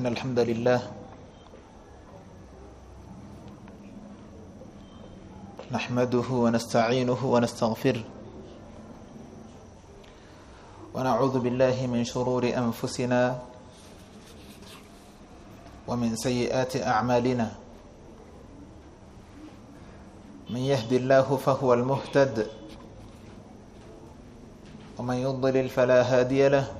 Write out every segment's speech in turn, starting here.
إن الحمد لله نحمده ونستعينه ونستغفره ونعوذ بالله من شرور أنفسنا ومن سيئات أعمالنا من يهدي الله فهو المهتد ومن يضلل فلا هادي له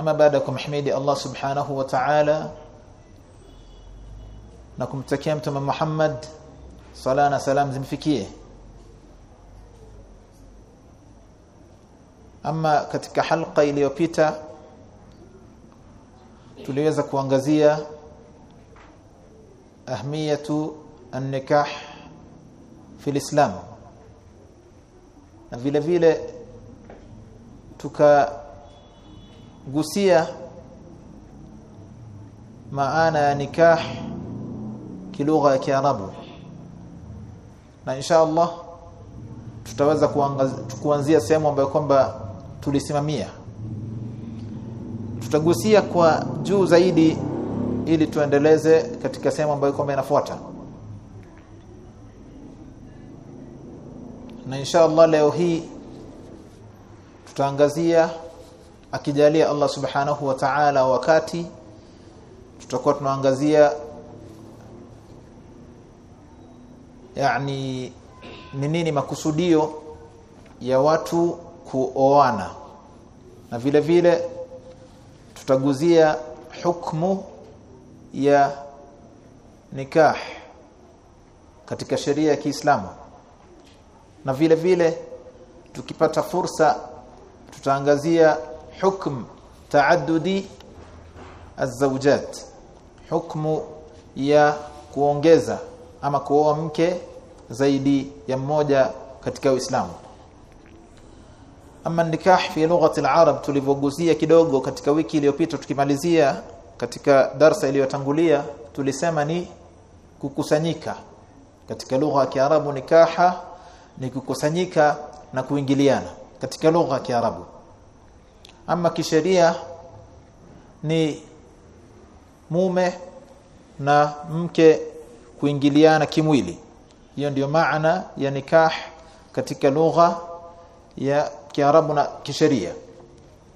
Ama baada ya kumhimidi Allah subhanahu wa ta'ala na kumtakia mtume Muhammad sala na salam zimfikie. Ama katika halqa iliyopita tuliweza kuangazia ahmiyatu an-nikah fi islam. Na vile vile tuka gusia maana ya nikah kilugha ya Kiarabu. Na insha Allah tutaweza kuanzia sehemu ambayo kwamba tulisimamia. Tutagusia kwa juu zaidi ili tuendeleze katika sehemu ambayo kwamba inafuata. Na insha Allah leo hii tutaangazia akijalia Allah subhanahu wa ta'ala wakati tutakuwa tunaangazia yani ni nini makusudio ya watu kuoana. Na vile vile tutaguzia hukmu ya nikah katika sheria ya Kiislamu. Na vile vile tukipata fursa tutaangazia حكم تعدد الزوجات حكم ya kuongeza ama kuoa mke zaidi ya mmoja katika Uislamu ama nikah fi lughati al-arab tulivyogusia kidogo katika wiki iliyopita tukimalizia katika darsa iliyotangulia tulisema ni kukusanyika katika lugha ya Kiarabu nikaha ni kukusanyika na kuingiliana katika lugha ya Kiarabu ama kisheria ni mume na mke kuingiliana kimwili. Hiyo ndiyo maana ya nikah katika lugha ya Kiarabu na kisheria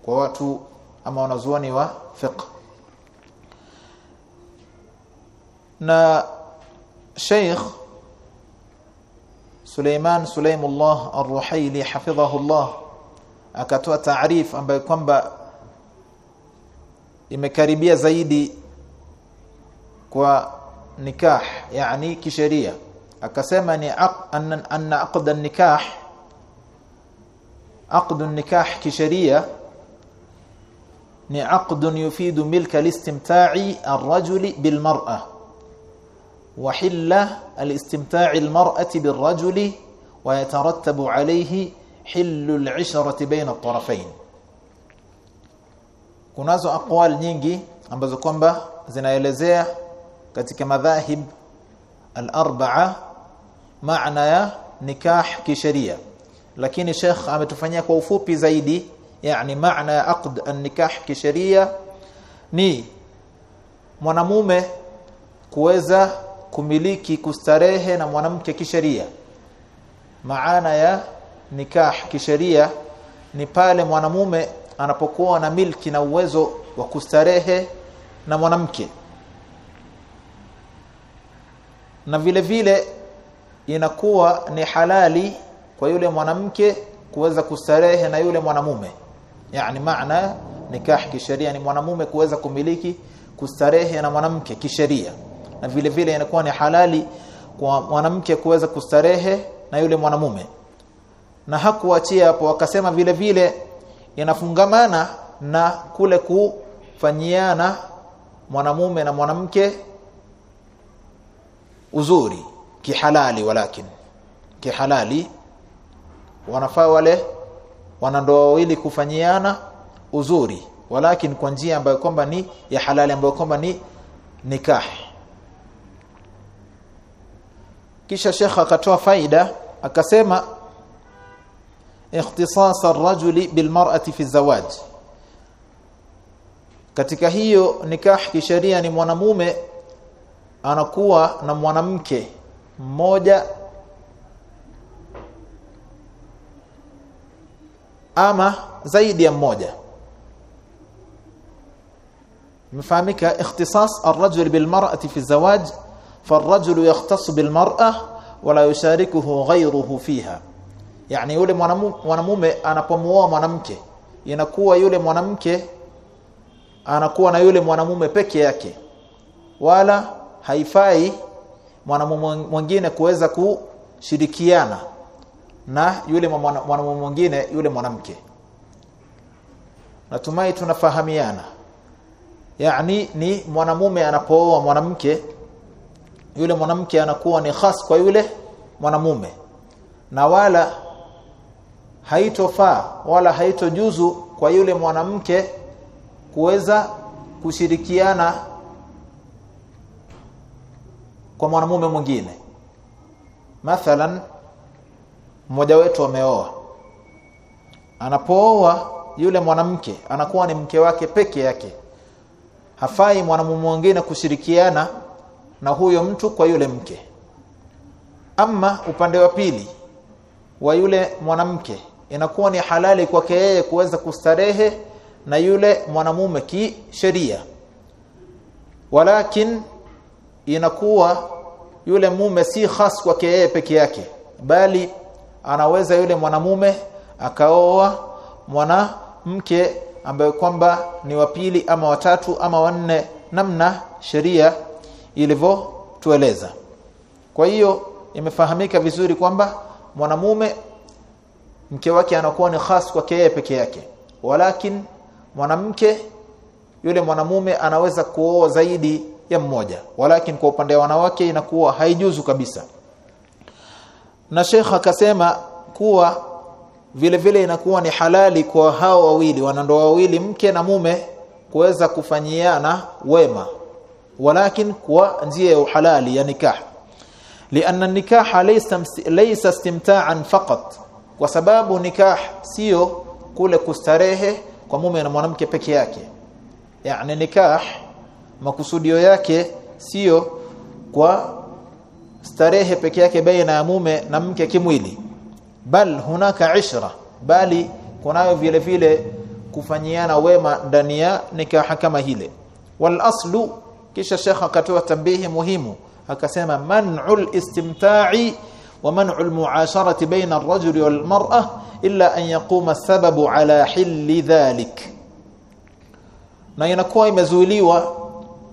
kwa watu ama wanazuoni wa fiqh. Na Sheikh Suleiman Suleimullah Ar-Ruhaili hafidhahullah akatoa taarif ambayo kwamba imekaribia zaidi kwa nikah yani kisheria akasema ni anna, anna aqd an-nikah aqd an-nikah kisheria ni aqd yufidu milka al-istimta'i ar-rajuli bil mar'a wa hilla al-istimta'i al-mar'ati bil rajuli wa yatarattabu alayhi hillu al-'ishrati baina at-tarafayn. Kunazo aqwal nyingi ambazo kwamba zinaelezea katika madhahib al-arba'a maana ya nikah kisheria. Lakini Sheikh ametufanyia kwa ufupi zaidi yani maana ya aqd an-nikah kisheria ni mwanamume kuweza kumiliki kustarehe na mwanamke kisheria. Maana ya nikah kisheria ni pale mwanamume anapokuwa na milki na uwezo wa kustarehe na mwanamke. Na vile vile inakuwa ni halali kwa yule mwanamke kuweza kustarehe na yule mwanamume. Yani maana nikah kisheria ni mwanamume kuweza kumiliki kustarehe na mwanamke kisheria. Na vile vile inakuwa ni halali kwa mwanamke kuweza kustarehe na yule mwanamume na hakuachia hapo akasema vile vile yanafungamana na kule kufanyiana mwanamume na mwanamke uzuri kihalali walakin kihalali. Wanafaa wale wanandoa wawili kufanyiana uzuri walakin kwa njia ambayo kwamba ni ya halali ambayo kwamba ni nikah. Kisha shekha akatoa faida akasema ikhtisas ar-rajuli bilmar'ati fi zawaj katika hiyo nikah kisheria ni mwanamume anakuwa na mwanamke mmoja ama zaidi ya mmoja مفهمك اختصاص الرجل بالمرأة في الزواج فالرجل يختص بالمرأة ولا يشاركه غيره فيها yani yule mwanamume, anapomuoa mwanamke inakuwa yule mwanamke anakuwa na yule mwanamume peke yake. Wala haifai mwanamume mwingine kuweza kushirikiana na yule mwanamume mwingine yule mwanamke. Natumai tunafahamiana. Yani ni mwanamume anapooa mwanamke yule mwanamke anakuwa ni khas kwa yule mwanamume. Na wala haitofaa wala haitojuzu kwa yule mwanamke kuweza kushirikiana kwa mwanamume mwingine. Mathalan mmoja wetu ameoa. Anapooa yule mwanamke anakuwa ni mke wake peke yake. Hafai mwanamume mwingine kushirikiana na huyo mtu kwa yule mke. Ama upande wa pili wa yule mwanamke inakuwa ni halali kwake yeye kuweza kustarehe na yule mwanamume kisheria. Walakin inakuwa yule mume si khas kwake yeye peke yake bali anaweza yule mwanamume akaoa mwanamke ambaye kwamba ni wa pili ama watatu ama wanne namna sheria ilivyotueleza. Kwa hiyo imefahamika vizuri kwamba mwanamume mke wake anakuwa ni khas kwake yeye peke yake walakin mwanamke yule mwanamume anaweza kuoa zaidi ya mmoja walakin kwa upande wa wanawake inakuwa haijuzu kabisa na Sheikh akasema kuwa vile vile inakuwa ni halali kwa hao wawili wanandoa wawili mke na mume kuweza kufanyiana wema walakin kwa njia ya uhalali ya nikah لان النكاح ليس ليس استمتاعا فقط kwa sababu nikah sio kule kustarehe kwa mume na mwanamke peke yake. Yani nikah makusudio yake sio kwa starehe peke yake baina ya mume na mke kimwili. Bal hunaka ishra bali kunayo vile vile kufanyiana wema ndani ya nikaha kama hile. Wal aslu kisha shekha akatoa tambihi muhimu akasema man'ul istimta'i wa man'ul بين الرجل والمراه الا ان يقوم السبب على حل ذلك na inakuwa imezuiliwa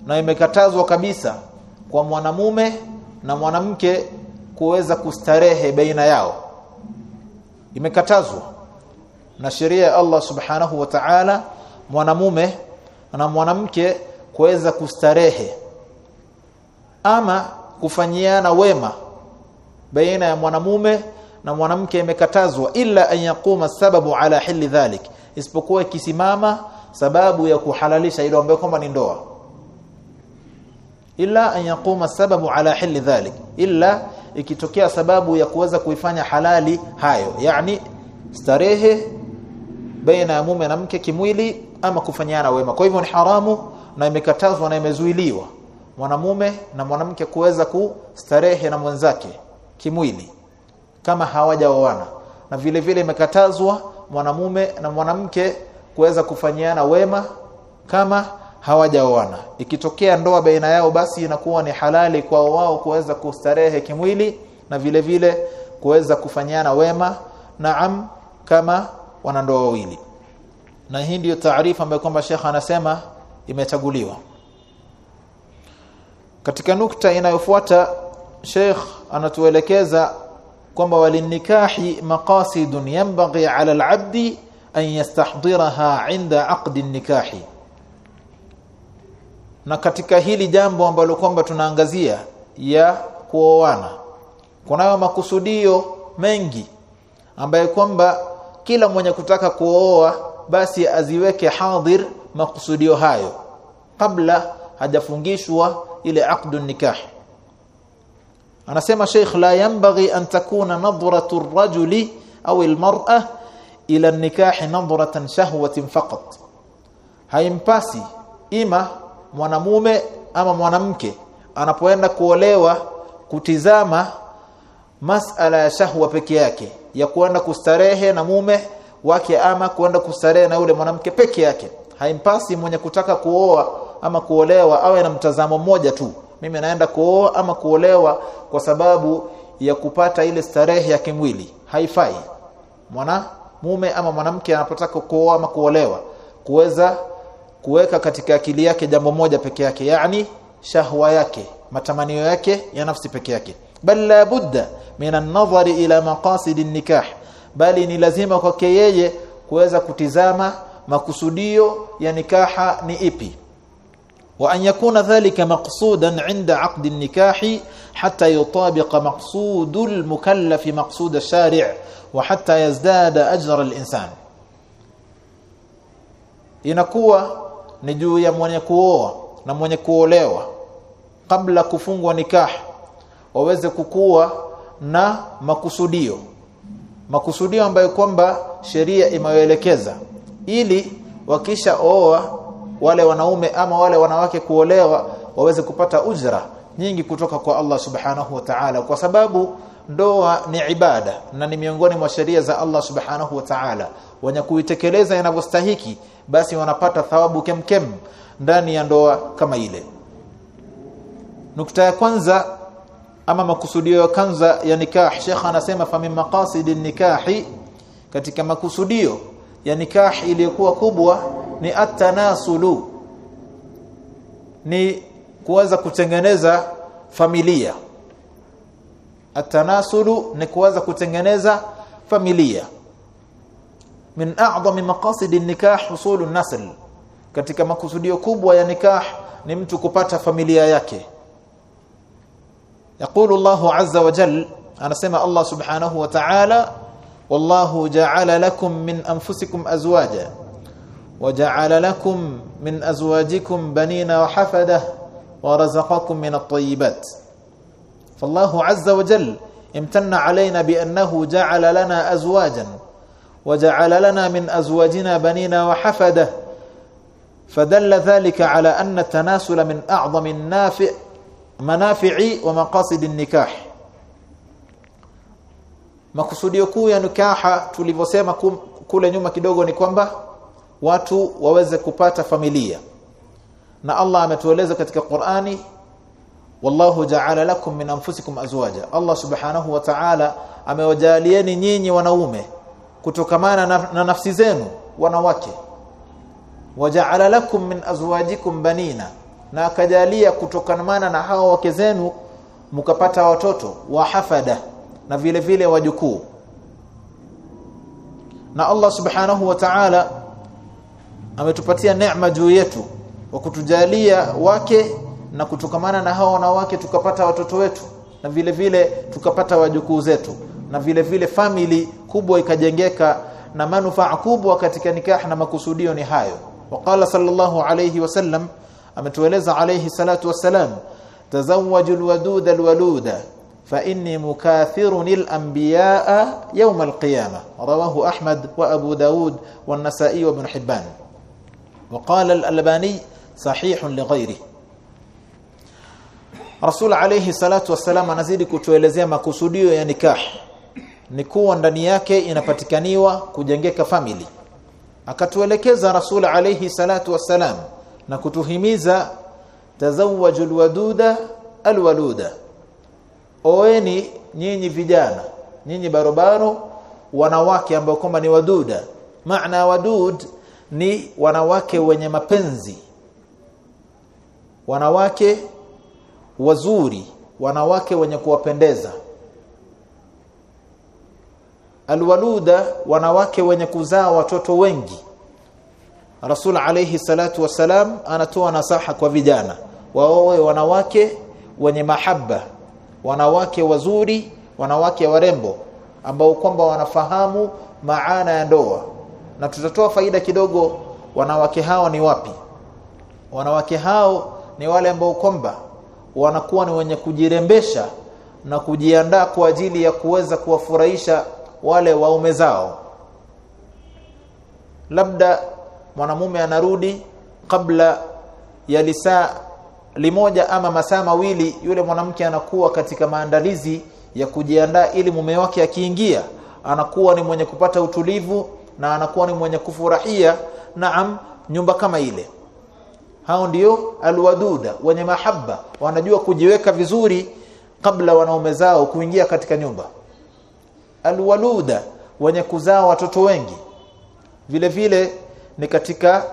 na imekatazwa kabisa kwa mwanamume na mwanamke kuweza kustarehe baina yao. Imekatazwa na sheria ya Allah subhanahu wa ta'ala mwanamume na mwanamke kuweza kustarehe ama kufanyiana wema baina ya mwanamume na mwanamke imekatazwa ila an yaquma sababu ala hili dhalik isipokuwa ikisimama sababu ya kuhalalisha ile ambayo kwamba ni ndoa. Illa an yaquma sababu ala hili dhalik illa ikitokea sababu ya kuweza kuifanya halali hayo yani starehe baina ya mume na mke kimwili ama kufanyana wema. Kwa hivyo ni haramu na imekatazwa na imezuiliwa mwanamume na mwanamke kuweza kustarehe na mwenzake kimwili kama hawajaoana. Na vile vile imekatazwa mwanamume na mwanamke kuweza kufanyiana wema kama hawajaoana. Ikitokea ndoa baina yao basi inakuwa ni halali kwa wao kuweza kustarehe kimwili na vile vile kuweza kufanyiana wema naam kama wanandoa wawili. Na hii ndio taarifa ambayo kwamba Sheikh anasema imechaguliwa. Katika nukta inayofuata Sheikh anatuelekeza kwamba walinikahi maqasidun yanbaghi ala al-abdi an yastahdiraha 'inda 'aqdi an-nikahi na katika hili jambo ambalo kwamba tunaangazia ya kuoana kunayo makusudio mengi ambaye kwamba kila mwenye kutaka kuoa basi aziweke hadhir makusudio hayo kabla hajafungishwa ile aqdu nikah anasema Sheikh la yanbaghi an takuna nadratu ar-rajuli au al-mar'a ila an-nikah nadratan shahwatin faqat. Haimpasi ima mwanamume ama mwanamke anapoenda kuolewa kutizama masala ya shahwa peke yake ya kuenda kustarehe na mume wake ama kuenda kustarehe na yule mwanamke peke yake. Haimpasi mwenye kutaka kuoa ama kuolewa awe na mtazamo mmoja tu mimi naenda kuoa ama kuolewa kwa sababu ya kupata ile starehe ya kimwili. Haifai. Mwana mume ama mwanamke anapotaka kuoa ama kuolewa kuweza kuweka katika akili yake jambo moja peke yake yani shahwa yake matamanio yake ya nafsi peke yake. Bal la budda min an-nadhari ila maqasid an-nikah. Bali ni lazima kwake yeye kuweza kutizama makusudio ya nikaha ni ipi wa an yakuna dhalika maqsudan 'inda 'aqd an-nikah hatta yutabiqa maqsud al-mukallaf maqsud ash-shari' wa hatta yazdada inakuwa ni juu ya mwenye kuoa na mwenye kuolewa kabla kufungwa nikah waweze kukua na makusudio. Makusudio ambayo kwamba sheria imewaelekeza. Ili wakisha oa wale wanaume ama wale wanawake kuolewa waweze kupata ujra nyingi kutoka kwa Allah subhanahu wa ta'ala kwa sababu ndoa ni ibada na ni miongoni mwa sheria za Allah subhanahu wa ta'ala. Wenye kuitekeleza inavyostahiki basi wanapata thawabu kemkem ndani ya ndoa kama ile. Nukta ya kwanza ama makusudio ya kwanza ya nikah shekha anasema fa min maqasidin nikahi katika makusudio ya nikah iliyokuwa kubwa ni atanasulu ni kuweza kutengeneza familia. Atanasulu ni kuweza kutengeneza familia. Min a'zami maqasid an-nikah husulu nasl. Katika makusudio kubwa ya nikah ni mtu kupata familia yake. Yaqulu Allahu azza wa jalla anasema Allah subhanahu wa ta'ala والله جعل لكم من أنفسكم أزواجا وجعل لكم من أزواجكم بنين وحفدة ورزقكم من الطيبات. فالله عز وجل امتن علينا بأنه جعل لنا أزواجا وجعل لنا من أزواجنا بنين وحفدة فدل ذلك على أن التناسل من أعظم النافع منافع ومقاصد النكاح. Makusudio kuu ya nikaha tulivyosema kule nyuma kidogo ni kwamba watu waweze kupata familia. Na Allah ametueleza katika Qur'ani wallahu ja'ala lakum min anfusikum azwaja. Allah subhanahu wa ta'ala amewajalieni nyinyi wanaume kutokamana na, na nafsi zenu wanawake. Waja'ala lakum min azwajikum banina. Na akajalia kutokamana na hao wake zenu mkapata watoto wa hafada na vile vile wajukuu. Na Allah subhanahu wa ta'ala ametupatia neema juu yetu wa kutujalia wake na kutokamana na hao wanawake tukapata watoto wetu na vile vile tukapata wajukuu zetu na vile vile family kubwa ikajengeka na manufaa kubwa katika nikah na makusudio ni hayo. Waqala sallallahu alayhi wasallam ametueleza alayhi salatu wasalam tazawwajul wadud alwaluda fa inni mukathirun al-anbiya'a yawm al rawahu Ahmad wa Abu Daud wa an-Nasa'i wa Ibn Hibban. Wa qala al-Albani sahihun li ghayrihi Rasul alayhi salatu wassalam anazidi kutuelezea makusudio ya nikah. Ni kuwa ndani yake inapatikaniwa kujengeka family. Akatuelekeza Rasul alayhi salatu wassalam na kutuhimiza tazawwajul waduda alwaluda oeni nyinyi vijana nyinyi barobaro wanawake ambao kwamba ni waduda. Maana wadud ni wanawake wenye mapenzi. Wanawake wazuri wanawake wenye kuwapendeza. Alwaluda wanawake wenye kuzaa watoto wengi. Rasul alayhi salatu wasalam anatoa nasaha kwa vijana. Waoe wanawake wenye mahaba wanawake wazuri wanawake warembo ambao kwamba wanafahamu maana ya ndoa. Na tutatoa faida kidogo wanawake hao ni wapi? Wanawake hao ni wale ambao kwamba wanakuwa ni wenye kujirembesha na kujiandaa kwa ajili ya kuweza kuwafurahisha wale waume zao. Labda mwanamume anarudi kabla ya lisaa limoja ama masaa mawili yule mwanamke anakuwa katika maandalizi ya kujiandaa ili mume wake akiingia anakuwa ni mwenye kupata utulivu na anakuwa ni mwenye kufurahia. Naam nyumba kama ile. Hao ndio alwaduda wenye mahaba. Wanajua kujiweka vizuri kabla wanaume zao kuingia katika nyumba. Alwaluda wenye kuzaa watoto wengi. Vile vile ni katika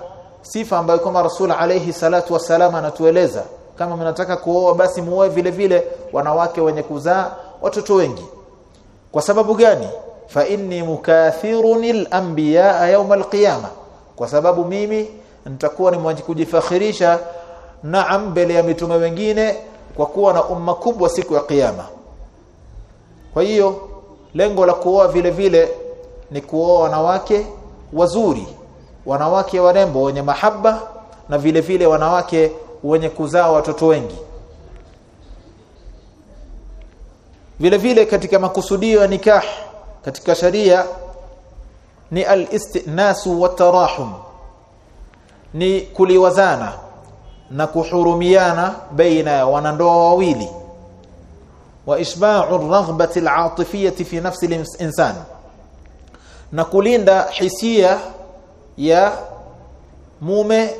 sifa ambayo kama rasul alayhi salatu wasalam anatueleza. Kama mnataka kuoa basi muoe vile vile wanawake wenye kuzaa watoto wengi. Kwa sababu gani? Fa inni mukathirun al-anbiya yawm al-qiyamah kwa sababu mimi nitakuwa ni mwenye kujifakhirisha naam mbele ya mitume wengine kwa kuwa na umma kubwa siku ya kiyama kwa hiyo lengo la kuoa vile vile ni kuoa wanawake wazuri wanawake warembo wenye mahaba na vile vile wanawake wenye kuzaa watoto wengi. Vile vile katika makusudio ya nikah katika sharia ni al-istinasu wa tarahum ni kuliwazana na kuhurumiana baina ya wanandoa wawili. Wa isba'u ar-raghbati al-'atifiyati fi nafsi al-insan na kulinda hisia ya mume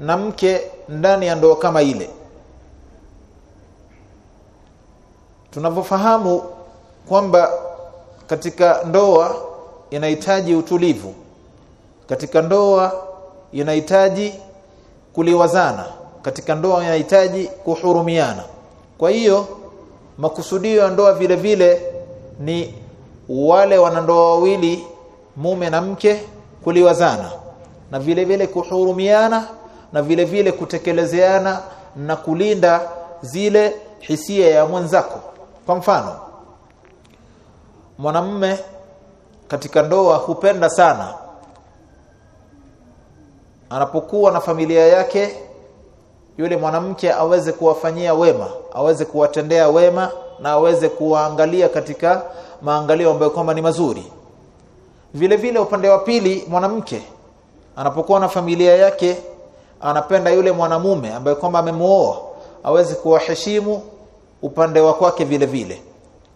na mke ndani ya ndoa kama ile. Tunavyofahamu kwamba katika ndoa inahitaji utulivu. Katika ndoa inahitaji kuliwazana. Katika ndoa inahitaji kuhurumiana. Kwa hiyo makusudio ya ndoa vile vile ni wale wanandoa wawili mume na mke kuliwazana na vile vile kuhurumiana na vile vile kutekelezeana na kulinda zile hisia ya mwenzako. Kwa mfano mwanamme katika ndoa hupenda sana. Anapokuwa na familia yake yule mwanamke aweze kuwafanyia wema aweze kuwatendea wema na aweze kuwaangalia katika maangalio ambayo kwamba ni mazuri. Vile vile upande wa pili mwanamke anapokuwa na familia yake anapenda yule mwanamume ambaye kwamba amemuoa aweze kuwaheshimu upande wa kwake vile vile.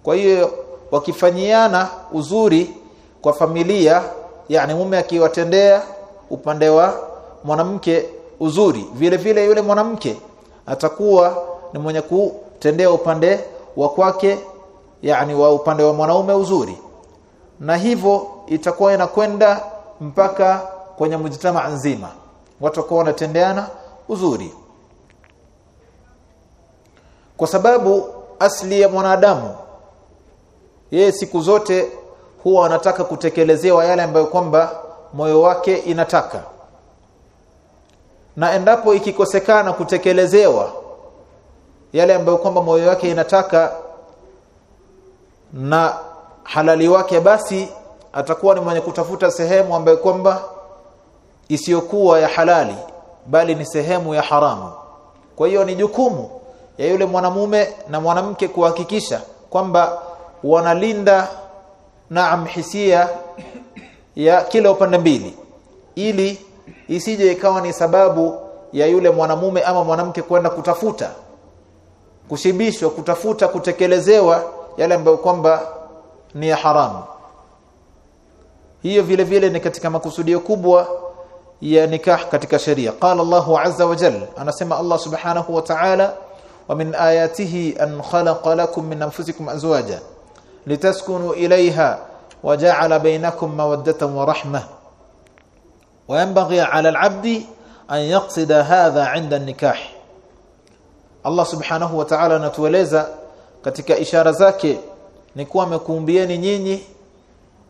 Kwa hiyo wakifanyiana uzuri kwa familia yani mume akiwatendea upande wa mwanamke uzuri vile vile yule mwanamke atakuwa ni mwenye kutendea upande wa kwake yani wa upande wa mwanaume uzuri. Na hivyo itakuwa inakwenda mpaka kwenye mjitama nzima. Watu wako wanatendeana uzuri. Kwa sababu asli ya mwanadamu yeye siku zote huwa anataka kutekelezewa yale ambayo kwamba moyo wake inataka. Na endapo ikikosekana kutekelezewa yale ambayo kwamba moyo wake inataka na halali wake basi atakuwa ni mwenye kutafuta sehemu ambayo kwamba isiyokuwa ya halali bali ni sehemu ya haramu. Kwa hiyo ni jukumu ya yule mwanamume na mwanamke kuhakikisha kwamba wanalinda naam hisia ya kila upande mbili ili isije ikawa ni sababu ya yule mwanamume ama mwanamke kwenda kutafuta kushibishwa kutafuta kutekelezewa yale ambayo kwamba ni ya haramu. Hiyo vile vile ni katika makusudio kubwa ya nikah katika sheria. Qala Allahu azza wa jalla anasema Allah subhanahu wa ta'ala wa min ayatihi an khalaqa lakum min anfusikum azwaja litaskunu ilayha wa ja'ala bainakum mawaddatan wa rahmah. Wa yanbaghi 'ala al-'abdi an yaqsida hadha 'inda an-nikah. Allah subhanahu wa ta'ala anatueleza katika ishara zake ni kuwa amekuumbieni nyinyi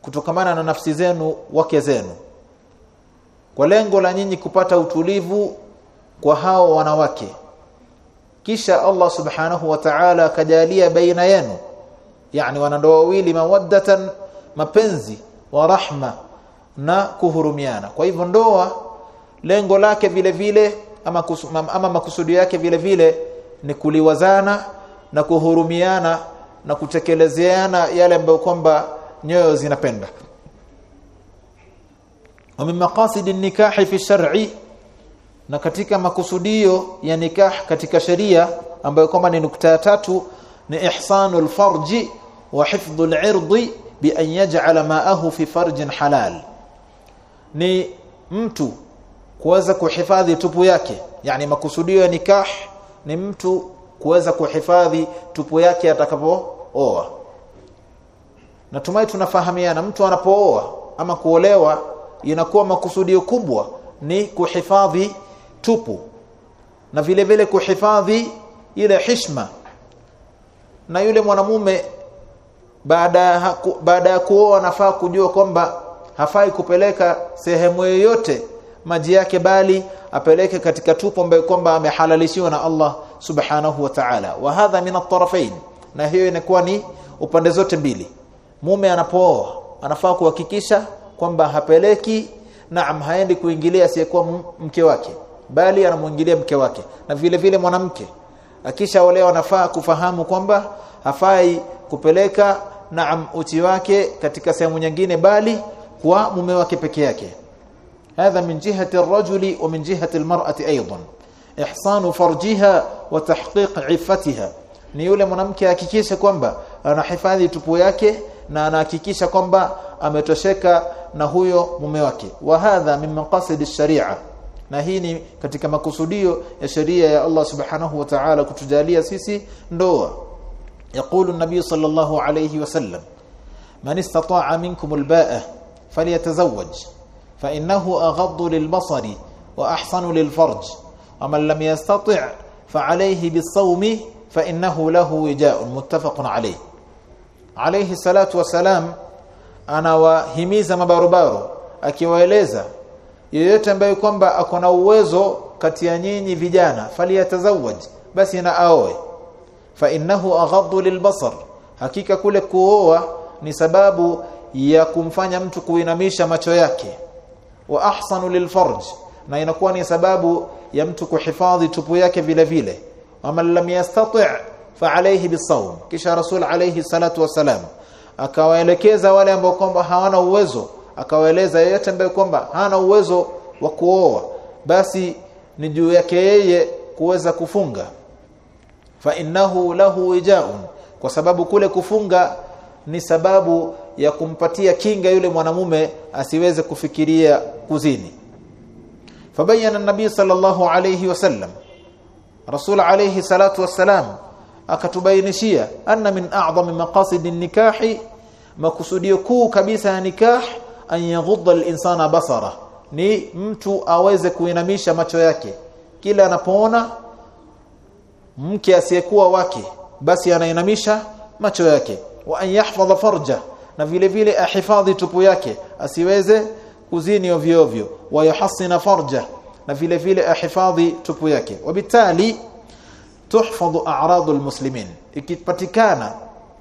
kutokamana na nafsi zenu wake zenu kwa lengo la nyinyi kupata utulivu kwa hao wanawake. Kisha Allah subhanahu wa ta'ala akajalia baina yenu yani wanandoa wawili mawaddatan mapenzi wa rahma na kuhurumiana. Kwa hivyo ndoa lengo lake vile vile ama, kusu, ama makusudi yake vile vile ni kuliwazana na kuhurumiana na kutekelezeana yale ambayo kwamba nyoyo zinapenda wa min maqasid an-nikah fi shar'i na katika makusudio ya nikah katika sheria ambayo kwamba ni nukta ya tatu ni ihsanul farji wa hifdhul irdi bi an yaj'ala ma'ahu fi farjin halal. Ni mtu kuweza kuhifadhi tupu yake yani makusudio ya nikah ni mtu kuweza kuhifadhi tupu yake atakapooa. Natumai tunafahamiana mtu anapooa ama kuolewa inakuwa makusudio kubwa ni kuhifadhi tupu. Na vile vile kuhifadhi ile hishma na yule mwanamume baada baada ya kuoa anafaa kujua kwamba hafai kupeleka sehemu yoyote maji yake bali apeleke katika tupo ambayo kwamba amehalalishiwa na Allah subhanahu wa ta'ala. Wa hadha min at-tarafain na hiyo inakuwa ni upande zote mbili. Mume anapooa anafaa kuhakikisha kwamba hapeleki naam haendi kuingilia asiyekuwa mke wake bali anamuingilia mke wake na vile vile mwanamke. Akisha wale wanafaa kufahamu kwamba hafai kupeleka naam uchi wake katika sehemu nyingine bali kwa mume wake peke yake. Hadha min jihati ar-rajuli wa min jihati al-mar'ati aidan ihsanu farjiha wa tahqiq iffatiha. Ni yule mwanamke hakikisha kwamba anahifadhi tupu yake na anahakikisha kwamba ametosheka na huyo mume wake. Wa hadha min maqasid ash-sharia na hii ni katika makusudio ya sheria ya Allah subhanahu wa ta'ala kutujalia sisi ndoa. يقول النبي صلى الله عليه وسلم من استطاع منكم الباءة فليتزوج فإنه أغض للبصر وأحسن للفرج ومن لم يستطع فعليه بالصوم فإنه له وجاء متفق عليه عليه الصلاة والسلام anawahimiza mabarobaro akiwaeleza yeyote ambaye kwamba akona uwezo kati ya nyinyi vijana faliyatazawaj basi na aoe. Fa innahu aghaddu lilbasar hakika kule kuoa ni sababu ya kumfanya mtu kuinamisha macho yake. Wa ahsanu lilfarj na inakuwa ni sababu ya mtu kuhifadhi tupu yake vile vile. Waman lam yastati' fa alayhi bisawm kisha rasul alayhi salatu wasalam akawaelekeza wale ambao kwamba hawana uwezo. Akawaeleza yeyote ambaye kwamba hana uwezo wa kuoa basi ni juu yake yeye kuweza kufunga. Fa innahu lahu wijaun kwa sababu kule kufunga ni sababu ya kumpatia kinga yule mwanamume asiweze kufikiria kuzini. Fabayana nabii sallallahu alayhi wasallam rasul alayhi salatu wassalam akatubainishia anna min a'zami maqasid nikahi makusudio kuu kabisa ya nikah an yaghudda al-insana basara. Ni mtu aweze kuinamisha macho yake. Kila anapoona mke asiyekuwa wake basi anainamisha macho yake. Wa an yahfadha farja na vile vile ahifadhi tupu yake asiweze kuzini ovyo ovyo. Wa yuhassina farja na vile vile ahifadhi tupu yake. Wabitali tuhfadhu a'radu almuslimin ikipatikana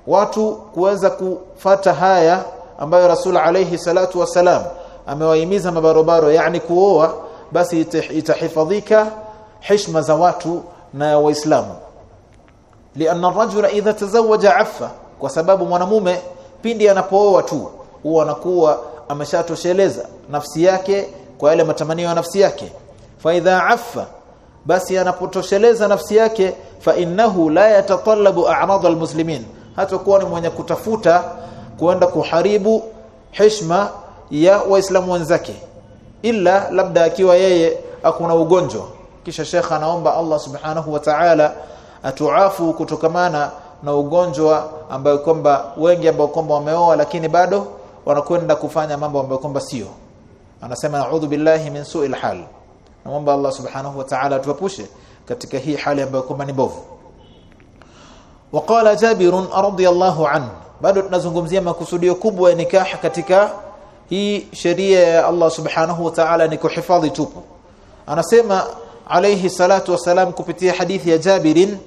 watu kuweza kufata haya ambayo rasul alayhi salatu wasalam amewahimiza mabarobaro yani kuoa basi itahifadhika heshima za watu na waislamu. Lianna ar-rajula idha tazawwaja affa kwa sababu mwanamume pindi anapooa tu huwa anakuwa ameshatosheleza nafsi yake kwa yale matamanio ya nafsi yake. Fa idha affa basi anapotosheleza nafsi yake fa innahu la yatatallabu a'rad almuslimin. Hata kuwa ni mwenye kutafuta kuenda kuharibu heshima ya waislamu wenzake. Ila labda akiwa yeye akuna ugonjwa. Kisha shekha anaomba Allah subhanahu wa ta'ala atuafu kutokamana na ugonjwa ambayo kwamba wengi ambao kwamba wameoa lakini bado wanakwenda kufanya mambo ambayo kwamba sio. Anasema a'udhu billahi min su'il hal naomba Allah subhanahu wa ta'ala atuepushe katika hii hali ambayo kwamba ni mbovu. Waqala Jabir radiyallahu anhu. Bado tunazungumzia makusudio kubwa ya nikah katika hii sheria ya Allah subhanahu wa ta'ala ni kuhifadhi tupu. Anasema alayhi salatu wasalam kupitia hadithi ya Jabirin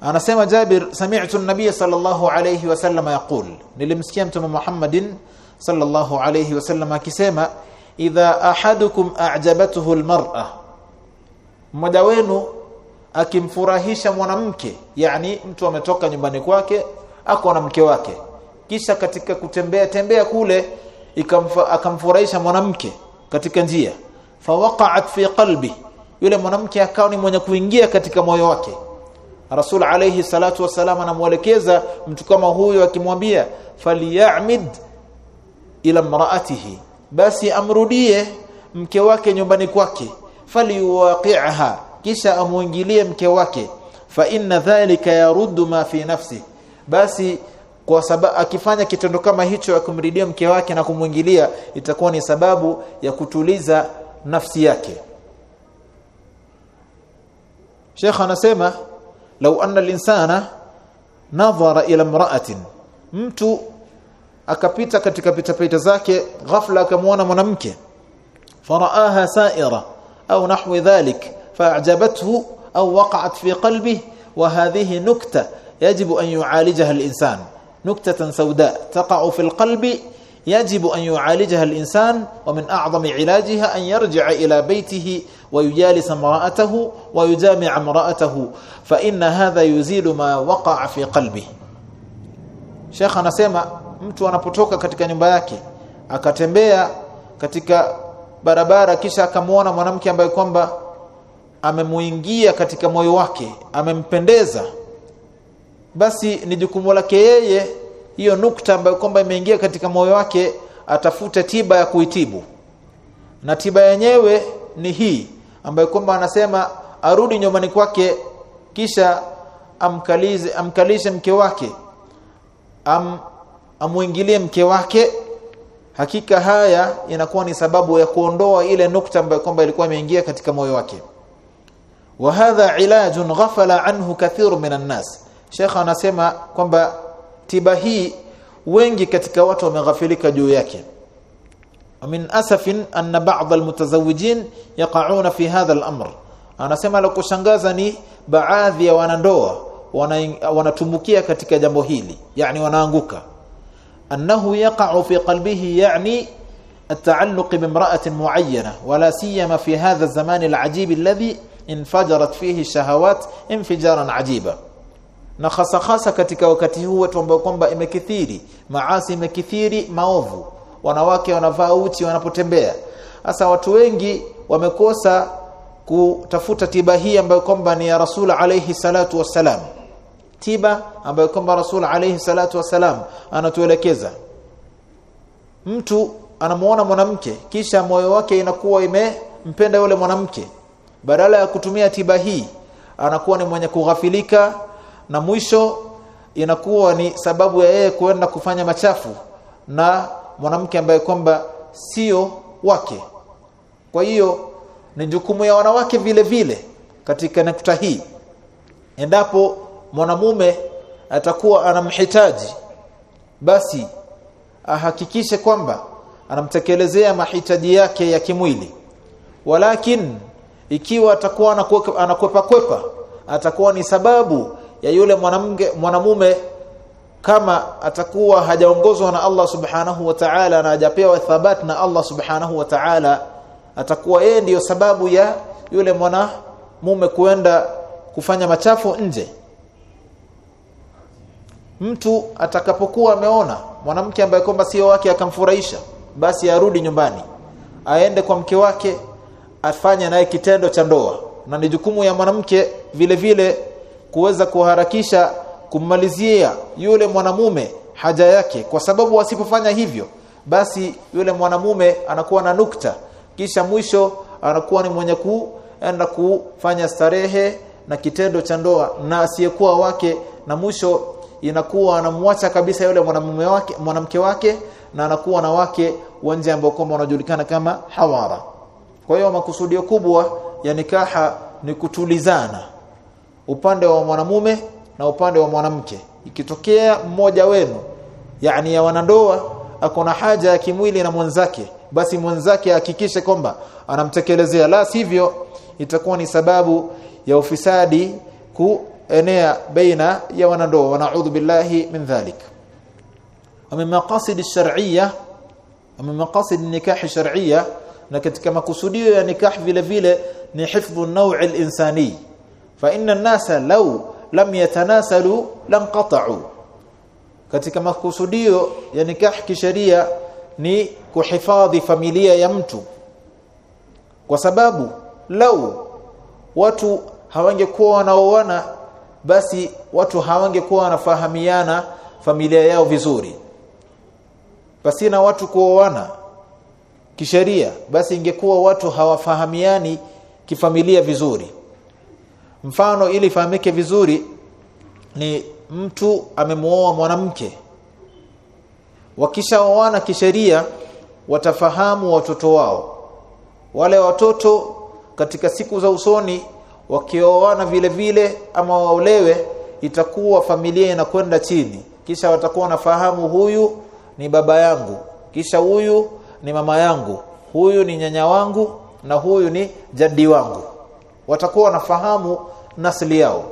anasema Jabir sami'tu an-nabiy sallallahu alayhi wasallam yaqul. Nilimsikia mtume Muhammadin sallallahu alayhi wasallam akisema idha ahadukum a'jabathu al-mar'a. Mmoja wenu akimfurahisha mwanamke yani mtu ametoka nyumbani kwake ako na mke wake. Kisha katika kutembea tembea kule akamfurahisha mwanamke katika njia. Fawaqa'at fi qalbi yule mwanamke akawa ni mwenye kuingia katika moyo wake. Rasul alayhi salatu wasalam anamuelekeza mtu kama huyo akimwambia falyamid ila mraatihi basi amrudie mke wake nyumbani kwake. Falyuwaqi'ha kisha amuingilie mke wake. Fa inna dhalika yaruddu ma fi nafsi. Basi kwa sababu akifanya kitendo kama hicho akumridia mke wake na kumwingilia itakuwa ni sababu ya kutuliza nafsi yake. Sheikh anasema lau anna al-insana nadhara ila imra'atin. Mtu akapita katika pitapita zake ghafla akamwona mwanamke. Faraaha sa'ira au nahwi dhalik fa'jabathu au waqa'at fi qalbihi wa hadhihi nukta يجب أن يعالجها الإنسان نكتة سوداء تقع في القلب يجب أن يعالجها الإنسان ومن أعظم علاجها أن يرجع إلى بيته ويجالس امرأته ويجامع امرأته فإن هذا يزيل ما وقع في قلبه Sheikh anasema mtu anapotoka katika nyumba yake akatembea katika barabara kisha akamwona mwanamke ambaye kwamba amemuingia katika moyo wake amempendeza basi ni jukumu lake yeye hiyo nukta ambayo kwamba imeingia katika moyo wake atafute tiba ya kuitibu. Na tiba yenyewe ni hii ambayo kwamba anasema arudi nyumbani kwake kisha amkalize amkalishe mke wake am amuingilie mke wake hakika haya inakuwa ni sababu ya kuondoa ile nukta ambayo kwamba ilikuwa imeingia katika moyo wake. Wa hadha ilajun ghafala anhu kathiru minan nas shekha anasema kwamba tiba hii wengi katika watu wameghafilika juu yake. Min asafin anna ba'd almutazawijin yaqauna fi hadha al-amr. Anasema la kushangaza ni baadhi ya wanandoa wanatumbukia katika jambo hili yani wanaanguka. annahu yaqa'u fi qalbihi yani التعلق بامرأة معينة ولا سيما في هذا الزمان العجيب الذي انفجرت فيه الشهوات انفجارا عجيبا na hasa hasa katika wakati huu wetu ambao kwamba imekithiri maasi imekithiri maovu wanawake wanavaa uchi wanapotembea hasa watu wengi wamekosa kutafuta tiba hii ambayo kwamba ni ya Rasul alayhi salatu wassalam tiba ambayo kwamba Rasul alayhi salatu wasalam anatuelekeza. Mtu anamuona mwanamke kisha moyo wake inakuwa imempenda yule mwanamke. Badala ya kutumia tiba hii anakuwa ni mwenye kughafilika na mwisho inakuwa ni sababu ya yeye kuenda kufanya machafu na mwanamke ambaye kwamba sio wake. Kwa hiyo ni jukumu ya wanawake vile vile katika nukta hii. Endapo mwanamume atakuwa anamhitaji basi ahakikishe kwamba anamtekelezea mahitaji yake ya kimwili. Walakin ikiwa atakuwa anakwepa kwepa atakuwa ni sababu ya yule mwanamke mwanamume kama atakuwa hajaongozwa na Allah subhanahu wa ta'ala na hajapewa thabati na Allah subhanahu wa ta'ala atakuwa yeye ndiyo sababu ya yule mwanamume kuenda kufanya machafu nje mtu atakapokuwa ameona mwanamke ambaye kwamba sio wake akamfurahisha basi arudi nyumbani. Aende kwa mke wake afanye naye kitendo cha ndoa. Na ni jukumu ya mwanamke vile vile kuweza kuharakisha kummalizia yule mwanamume haja yake. Kwa sababu wasipofanya hivyo basi yule mwanamume anakuwa na nukta. Kisha mwisho anakuwa ni mwenye kuenda kufanya starehe na kitendo cha ndoa na asiyekuwa wake. Na mwisho inakuwa anamwacha kabisa yule mwanamume wake mwanamke wake na anakuwa na wake wanje ambao kwamba wanajulikana kama hawara. Kwa hiyo makusudio kubwa ya nikaha ni kutulizana upande wa mwanamume na upande wa mwanamke. Ikitokea mmoja wenu yani ya wanandoa akona haja ya kimwili na mwanzake basi mwanzake hakikishe kwamba anamtekelezea. La sivyo itakuwa ni sababu ya ufisadi kuenea baina ya wanandoa wanaudhu billahi min dhalik ومن مقاصد الشرعيه ومن مقاصد النكاح الشرعيه na katika makusudio ya nikah vile vile ni hifdhu an-naw' al-insani fa inna an-nasa law lam yatanasalu lanqata'u katika makusudio ya nikah kisheria ni kuhifadhi familia ya mtu kwa sababu lau watu hawangekuwa wanaoana basi watu hawangekuwa wanafahamiana familia yao vizuri. Pasina watu kuoana kisheria basi ingekuwa watu hawafahamiani kifamilia vizuri. Mfano ili ifahamike vizuri ni mtu amemuoa mwanamke. Wakishaoana kisheria watafahamu watoto wao. Wale watoto katika siku za usoni wakioana vile vile ama waolewe itakuwa familia inakwenda chini. Kisha watakuwa wanafahamu huyu ni baba yangu kisha huyu ni mama yangu huyu ni nyanya wangu na huyu ni jadi wangu. Watakuwa wanafahamu nasli yao.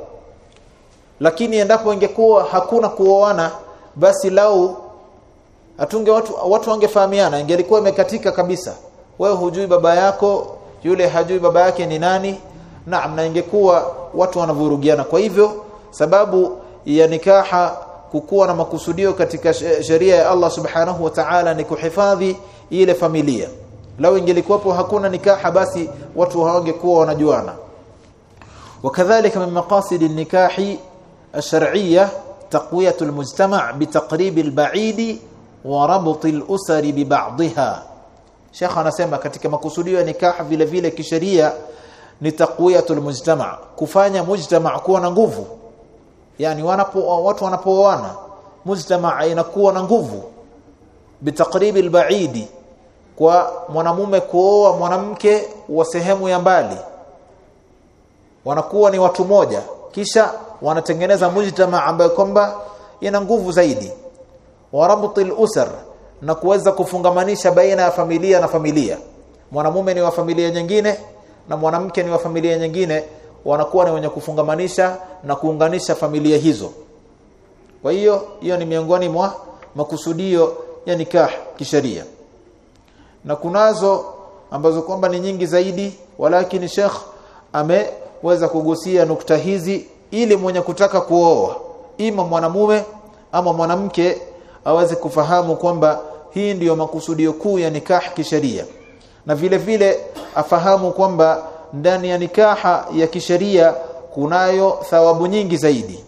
Lakini endapo ingekuwa hakuna kuoana basi lau atunge watu watu wangefahamiana ingelikuwa imekatika kabisa. Wewe hujui baba yako yule hajui baba yake ni nani naam na ingekuwa watu wanavurugiana kwa hivyo sababu ya nikaha kukuwa na makusudio katika sheria ya Allah subhanahu wa ta'ala ni kuhifadhi ile familia lau ingelikuwapo hakuna nikaha basi watu hawangekuwa wanajuana وكذلك من مقاصد النكاح الشرعيه تقويه المجتمع بتقريب البعيد وربط الاسر ببعضها Sheikh anasema katika makusudio ya nikaha vile vile kisheria ni taqwiyatul mujtama kufanya mujtama kuwa na nguvu. Yani wanapo watu wanapooana mujtama inakuwa na nguvu. Bitaqribi albaidi kwa mwanamume kuoa mwanamke wa sehemu ya mbali. Wanakuwa ni watu moja kisha wanatengeneza mujtama ambayo kwamba ina nguvu zaidi. Warabtil usar na kuweza kufungamanisha baina ya familia na familia. Mwanamume ni wa familia nyingine na mwanamke ni wa familia nyingine wanakuwa ni wenye kufungamanisha na kuunganisha familia hizo. Kwa hiyo hiyo ni miongoni mwa makusudio ya nikah kisheria. Na kunazo ambazo kwamba ni nyingi zaidi walakini Sheikh ameweza kugusia nukta hizi ili mwenye kutaka kuoa ima mwanamume ama mwanamke aweze kufahamu kwamba hii ndiyo makusudio kuu ya nikah kisheria na vile vile afahamu kwamba ndani ya nikaha ya kisheria kunayo thawabu nyingi zaidi.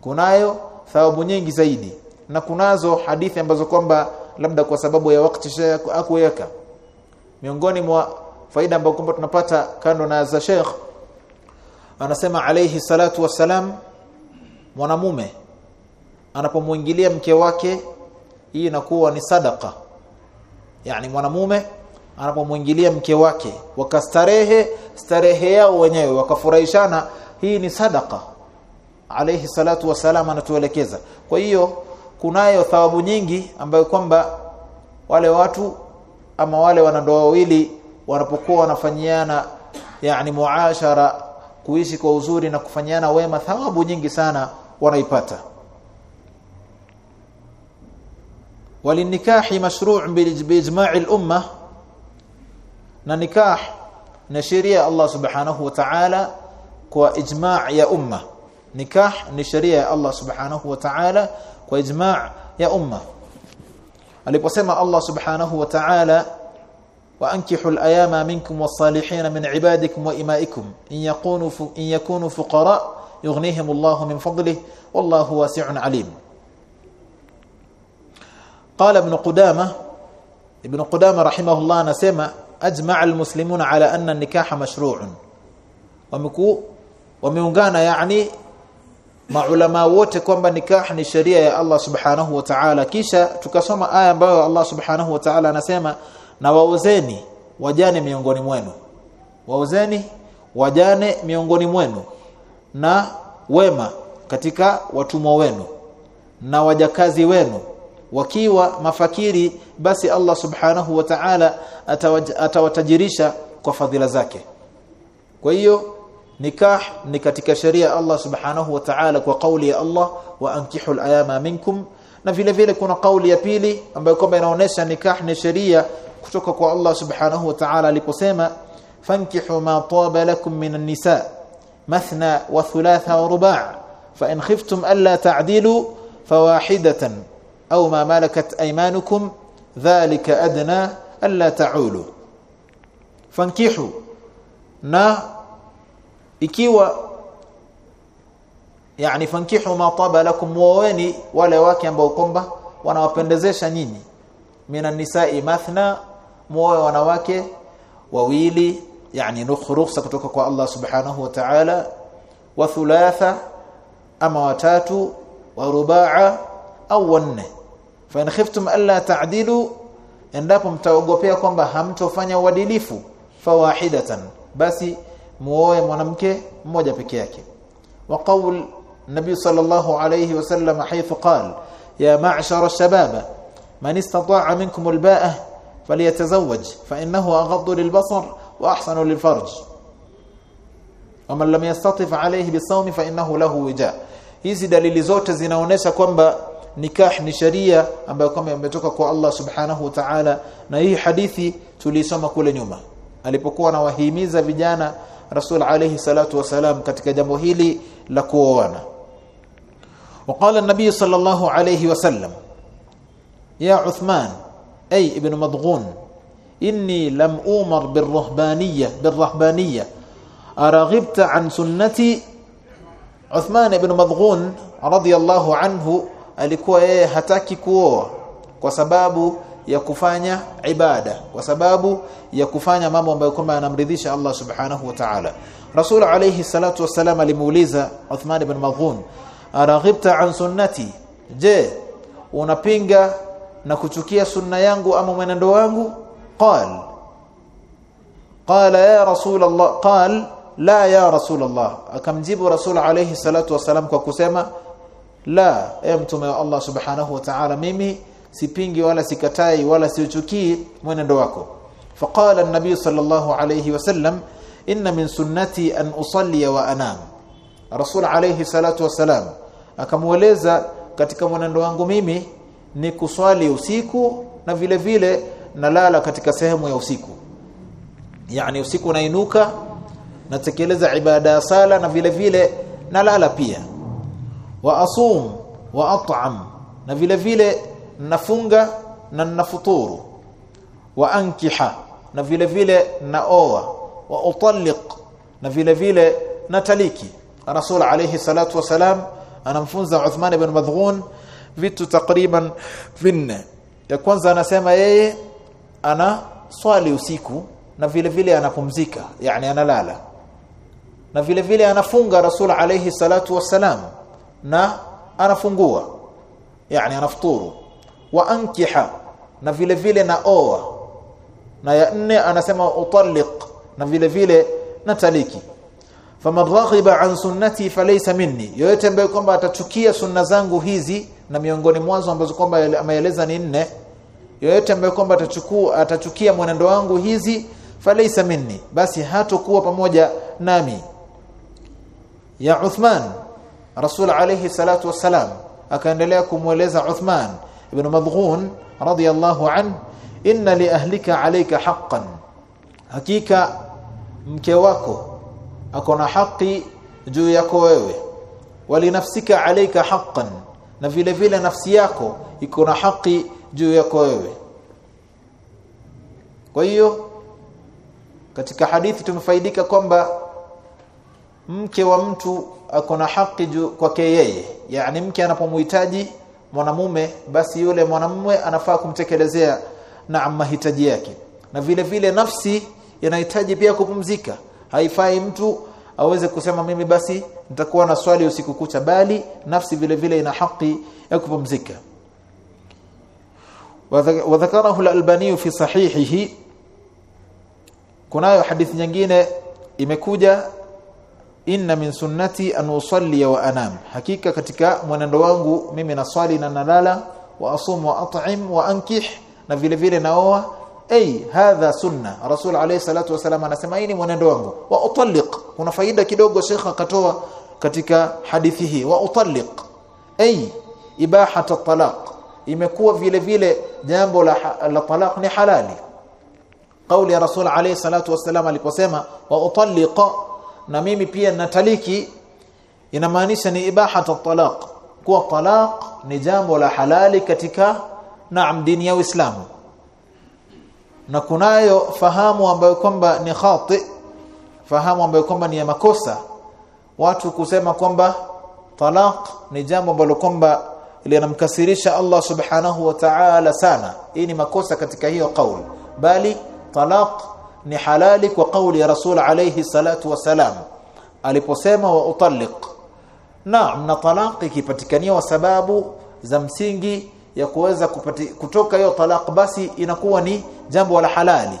Kunayo thawabu nyingi zaidi. Na kunazo hadithi ambazo kwamba labda kwa sababu ya wakati akuweka miongoni mwa faida ambayo kwamba tunapata kando na za Sheikh anasema alayhi salatu wassalam mwanamume anapomwingilia mke wake hii inakuwa ni sadaka yani mwanamume anapomuingilia mke wake wakastarehe starehe yao wenyewe wakafurahishana hii ni sadaka alayhi salatu wasalam anatuelekeza kwa hiyo kunayo thawabu nyingi ambayo kwamba wale watu ama wale wanandoa wawili wanapokuwa wanafanyiana yani muashara kuishi kwa uzuri na kufanyiana wema thawabu nyingi sana wanaipata وللنكاح مشروع باجماع الامه na nikah na sheria Allah subhanahu wa ta'ala kwa ijma' ya umma nikah ni sheria ya Allah subhanahu wa ta'ala kwa ijma' ya umma aliposema Allah subhanahu wa ta'ala وانكحوا الأيام منكم والصالحين من عبادكم وامائكم ان يكونوا ان يكونوا فقراء يغنيهم الله من فضله والله واسع عليم قال ابن قدامه ابن قدامه رحمه الله anasema ajma'a almuslimuna ala anna an-nikah mashru'un wamekuu wameungana yani maulama wote kwamba nikah ni sheria ya Allah subhanahu wa ta'ala kisha tukasoma aya ambayo Allah subhanahu wa ta'ala anasema na waozeni wajane miongoni mwenu waozeni wajane miongoni mwenu na wema katika watumwa wenu na wajakazi wenu wakiwa mafakiri basi Allah subhanahu wa ta'ala atawatajirisha kwa fadhila zake kwa hiyo nikah ni katika sheria Allah subhanahu wa ta'ala kwa kauli ya Allah wa ankihul ayama minkum na vile vile kuna kauli ya pili ambayo kwamba inaonesha nikah ni sheria kutoka kwa Allah subhanahu wa ta'ala aliposema fankihu ma taba lakum minan nisa mathna wa thulatha wa ruba' fa in khiftum alla ta'dilu fawahidatan aw ma malakat aymanukum dhalika adna alla ta'ulu fankihu na ikiwa yani fankihu ma taba lakum waweni wale wake ambao kwamba wanawapendezesha nyinyi minan nisa'i mathna muoe wanawake wawili yani rukhsa kutoka kwa Allah subhanahu wa ta'ala wa thulatha ama watatu wa rubaa au wanne fa in khiftum alla ta'dilu endapo mtaogopea kwamba hamtofanya uadilifu fawahidatan basi muoe mwanamke mmoja peke yake wa qaul nabii sallallahu alayhi wasallam haythu qala ya ma'shara shababa man istata'a minkum alba'ah فليتزوج فانه اغض للبصر واحسن للفرج ومن لم يستطف عليه بالصوم فانه له وجاء hizi dalili zote zinaonesha kwamba nikah ni sharia ambayo kama imetoka kwa Allah subhanahu wa ta'ala na hii hadithi tulisoma kule nyuma alipokuwa anawahimiza vijana Rasul alayhi salatu wasalam katika jambo hili la kuoana وقال النبي صلى الله عليه وسلم يا عثمان أي ابن مضغون إني لم أمر بالرهبانية بالرهبانية أرغبت عن سنتي Uthman ibn Madghun radhiyallahu anhu alikuwa yeye hataki kuoa kwa sababu ya kufanya ibada kwa sababu ya kufanya mambo ambayo kwamba yanamridhisha Allah subhanahu wa ta'ala. Rasul alayhi salatu wasalam alimuuliza Uthman ibn Madghun araghibta an sunnati? Je unapinga na kuchukia sunna yangu ama mwenendo wangu? Qal. Qala ya rasul allah qal la ya rasul allah akamjibu rasul alayhi salatu wasalam kwa kusema la e mtume wa Allah subhanahu wa ta'ala mimi sipingi wala sikatai wala siuchukii mwenendo wako. Faqala an-nabiy sallallahu alayhi wasallam inna min sunnati an usalli wa anam. Rasul alayhi salatu wasalam akamueleza katika mwenendo wangu mimi ni kuswali usiku na vile vile nalala katika sehemu ya usiku. Yani usiku nainuka natekeleza ibada ya sala na vile vile nalala pia wa asum wa at'am. Na vile vile nafunga na nafuturu. Wa ankiha na vile vile naoa. Wa utalliq na vile vile nataliki. Rasul alayhi salatu wasalam anamfunza Uthman ibn Madghun vitu takriban vinne. Ya kwanza anasema yeye ana swali usiku na vile vile anapumzika yani analala. Na vile vile anafunga rasul alayhi salatu wassalam na anafungua yani anafuturu wa ankiha na vile vile na oa. Na ya nne anasema utalliq na vile vile nataliki faman raghiba an sunnati falaysa minni yoyote ambaye kwamba atachukia sunna zangu hizi na miongoni mwazo ambazo kwamba ameeleza ni nne yoyote ambaye kwamba atachukua atachukia mwenendo wangu hizi falaysa minni basi hatokuwa pamoja nami. Ya Uthman Rasul alayhi salatu wassalam akaendelea kumweleza Uthman ibn Madhun radiyallahu an inna li ahlika alayka haqqan. Hakika mke wako akona haki juu yako wewe. Walinafsika alayka haqqan. Na vile vile nafsi yako iko na haki juu yako wewe. Kwa hiyo katika hadithi tumefaidika kwamba mke wa mtu ako na haki kwake yeye. Yani mke anapomhitaji mwanamume basi yule mwanamume anafaa kumtekelezea na mahitaji yake. Na vile vile nafsi inahitaji pia kupumzika. Haifai mtu aweze kusema mimi basi nitakuwa na swali usiku kucha. Bali nafsi vile vile ina haki ya kupumzika. Wadhakarahu al-albani fi sahihihi. Kunayo hadithi nyingine imekuja inna min sunnati an usalli wa anam. Hakika katika mwenendo wangu mimi naswali na nalala wa asumu wa at'im wa ankih na vile vile naoa. Ay hadha sunna. Rasul alayhi salatu wasalam anasema hii ni mwenendo wangu. Wa utalliq. Kuna faida kidogo shekha akatoa katika hadithi hii. Wa utalliq. Ay ibahat at-talaq. Imekuwa vile vile jambo la, la talaq ni halali. Kauli ya rasul alayhi salatu wasalam aliposema wa utalliqa na mimi pia nataliki inamaanisha ni ibahat at-talaq. Kuwa talaq ni jambo la halali katika naam dini ya Uislamu. Na kunayo fahamu ambayo kwamba ni khati fahamu ambayo kwamba ni ya makosa. Watu kusema kwamba talaq ni jambo ambalo kwamba linamkasirisha Allah subhanahu wa ta'ala sana. Hii ni makosa katika hiyo kauli. Bali talaq ni halali kwa kauli ya rasul alayhi salatu wasalam aliposema wa utalliq. Naam na talaq ikipatikania sababu za msingi ya kuweza kutoka hiyo talaq basi inakuwa ni jambo la halali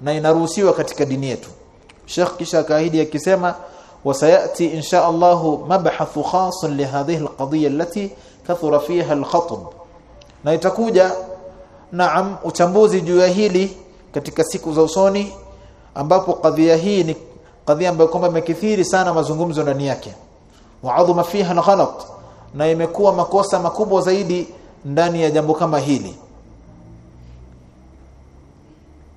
na inaruhusiwa katika dini yetu. Sheikh kisha kaahidi akisema wasayati insha Allah mabhathu khas li hadhihi alqadiyya allati kathura fiha alkhatb. Na itakuja naam uchambuzi juu ya hili katika siku za usoni ambapo kadhia hii ni kadhia ambayo kwamba imekithiri sana mazungumzo ndani yake. Waadhuma fiha alghalat na imekuwa makosa makubwa zaidi ndani ya jambo kama hili.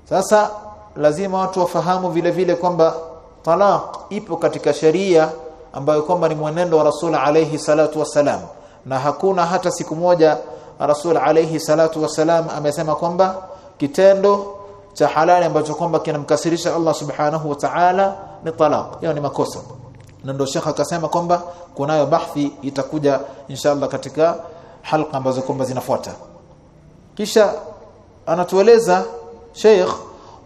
Sasa lazima watu wafahamu vile vile kwamba talaq ipo katika sheria ambayo kwamba ni mwenendo wa Rasul alayhi salatu wasalam na hakuna hata siku moja Rasul alayhi salatu wasalam amesema kwamba kitendo cha halali ambacho kwamba kinamkasirisha Allah subhanahu wa ta'ala ni talaq. Hiyo ni makosa. Na ndio shekha akasema kwamba kunayo bahthi itakuja inshallah katika halqa ambazo kwamba zinafuata. Kisha anatueleza Sheikh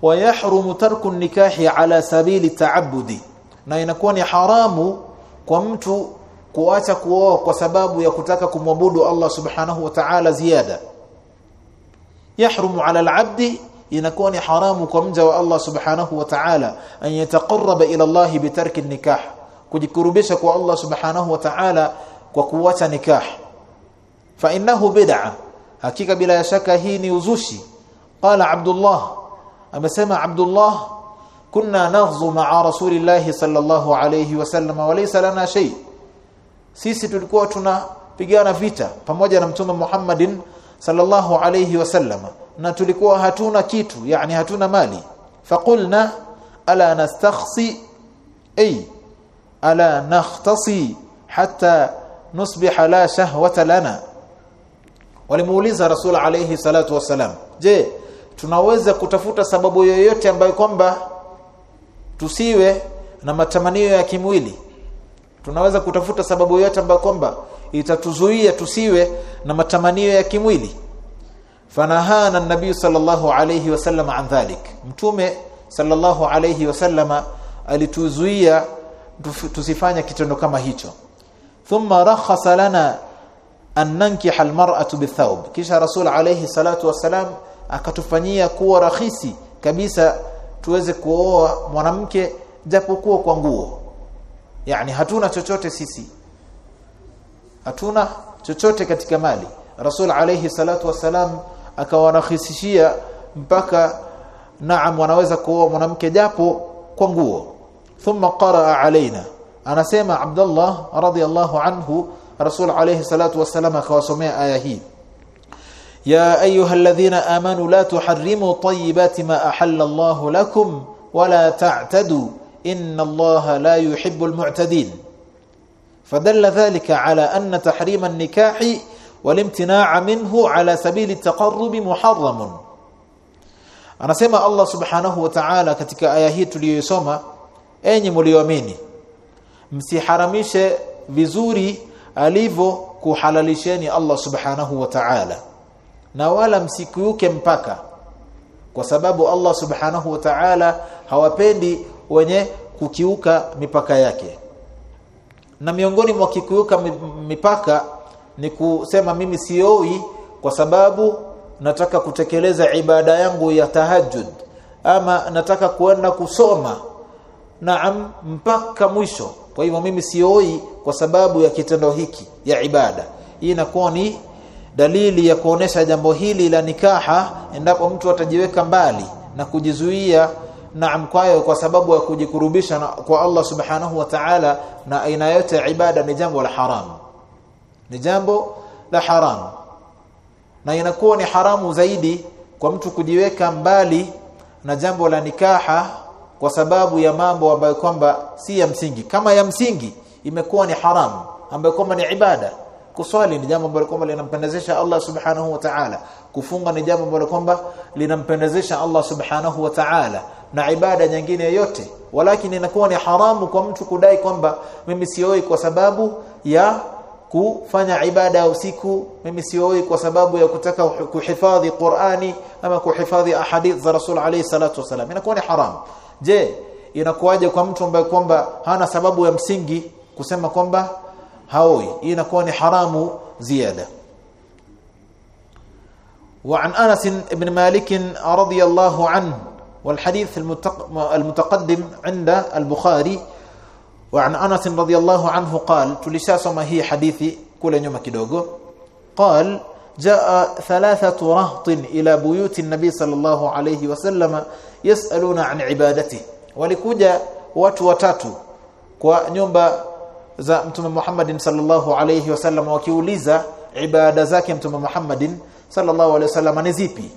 wa yahrumu tarku nikahi ala sabili ta'abbudi. Na inakuwa ni haramu kwa mtu kuacha kuoa kwa sababu ya kutaka kumwabudu Allah subhanahu wa ta'ala ziada yahrumu ala al-'abdi inakuwa ni haramu kwa mja wa Allah subhanahu wa ta'ala an yataqarraba ila Allah bitarki nikah kujikurubisha kwa Allah subhanahu wa ta'ala kwa kuacha nikah. Fa innahu bid'a hakika bila shaka hii ni uzushi. Qala abdullah amesema abdullah kunna naghzu ma'a rasulillah sallallahu alayhi wasallam wa laysa lana shay. Sisi tulikuwa tunapigana vita pamoja na mtume Muhammadin sallallahu alayhi wasallam na tulikuwa hatuna kitu yani hatuna mali. Faqulna ala nastakhsi? Ay ala nakhtasi hatta nusbiha la shahwata lana. Walimuuliza rasul alayhi salatu wasalam je tunaweza kutafuta sababu yoyote ambayo kwamba tusiwe na matamanio ya kimwili? Tunaweza kutafuta sababu yoyote ambayo kwamba itatuzuia tusiwe na matamanio ya kimwili fanahana nabii sallallahu alayhi wasallam an dhalik. Mtume sallallahu alayhi wasallam alituzuia tusifanya kitendo kama hicho. Thumma rakhasa lana an nankiha almar'atu bithawb. Kisha rasul alayhi salatu wasalam akatufanyia kuwa rahisi kabisa tuweze kuoa mwanamke japokuwa kwa nguo. Yani hatuna chochote sisi. Hatuna chochote katika mali. Rasul alayhi salatu wasalam akawarahisishia mpaka naam wanaweza kuoa mwanamke japo kwa nguo thumma qaraa alaina anasema Abdullah radhiyallahu anhu rasul alayhi salatu wasalam akawasomea aya hii يا ايها الذين امنوا لا تحرموا طيبات ما احل الله لكم ولا تعتدوا ان الله لا يحب المعتدين fadalla dhalika ala anna tahrima an-nikahi walimtina'a minhu ala sabili taqarrubi muharramun. Muharram anasema Allah subhanahu wa ta'ala katika aya hii tuliyosoma enyi mlioamini msiharamishe vizuri alivyo kuhalalisheni Allah subhanahu wa ta'ala na wala msikiuke mpaka kwa sababu Allah subhanahu wa ta'ala hawapendi wenye kukiuka mipaka yake. Na miongoni mwa kikiuka mipaka ni kusema mimi sioi kwa sababu nataka kutekeleza ibada yangu ya tahajjud. Ama nataka kuenda kusoma. Naam mpaka mwisho. Kwa hivyo mimi sioi kwa sababu ya kitendo hiki ya ibada. Hii inakuwa ni dalili ya kuonesha jambo hili la nikaha endapo mtu atajiweka mbali na kujizuia naam kwayo kwa sababu ya kujikurubisha kwa Allah subhanahu wa ta'ala na aina yote ya ibada ni jambo la haramu ni jambo la haramu na inakuwa ni haramu zaidi kwa mtu kujiweka mbali na jambo la nikaha kwa sababu ya mambo ambayo kwamba si ya msingi. Kama ya msingi imekuwa ni haramu ambayo kwamba ni ibada. Kuswali ni jambo ambalo kwamba linampendezesha Allah subhanahu wa ta'ala. Kufunga ni jambo ambalo kwamba linampendezesha Allah subhanahu wa ta'ala. Na ibada nyingine yote. Walakini inakuwa ni haramu kwa mtu kudai kwamba mimi sioi kwa sababu ya kufanya ibada ya usiku mimi sioi kwa sababu ya kutaka kuhifadhi Qur'ani ama kuhifadhi ahadith za Rasul alayhi salatu wasalam inakuwa ni haramu je inakuwaje kwa mtu ambaye kwamba hana sababu ya msingi kusema kwamba haoi hii inakuwa ni haramu ziada وعن انس بن مالك رضي الله عنه والحديث المتقدم عند البخاري wa an Anas الله anhu qal tulishasoma hii hadithi kule nyuma kidogo. qal jaa thalathatu rahtin ila buyuti nabii sallallahu alayhi وسلم yasaluna an ibadati walikuja watu watatu kwa nyumba za mtume Muhammadin sallallahu alayhi wasallam wakiuliza ibada zake mtume Muhammadin sallallahu alayhi wasallam ni zipi.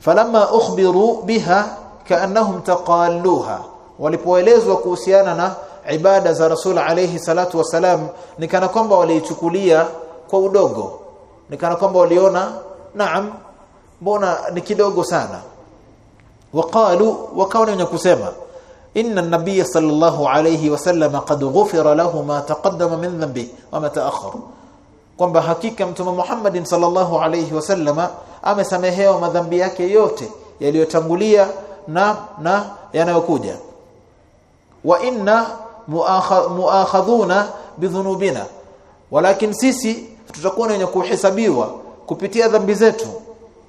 Falamma ukhbiru biha kaannahum taqaluha walipoelezwa kuhusiana na ibada za rasul alayhi salatu wasalam ni kana kwamba waliichukulia kwa udogo. Nikana kwamba waliona naam mbona ni kidogo sana. Waqalu wakawa wenye kusema inna an-nabiy sallallahu alayhi wasallam qad ghufira lahu ma taqaddama min dhanbi wa ma ta'akhkhara kwamba hakika mtume Muhammad sallallahu alayhi wasallam amesamehewa madhambi yake yote yaliyotangulia na na yanayokuja. Wa inna muakhadhuna bidhunubina. Walakin sisi tutakuwa wenye kuhesabiwa kupitia dhambi zetu.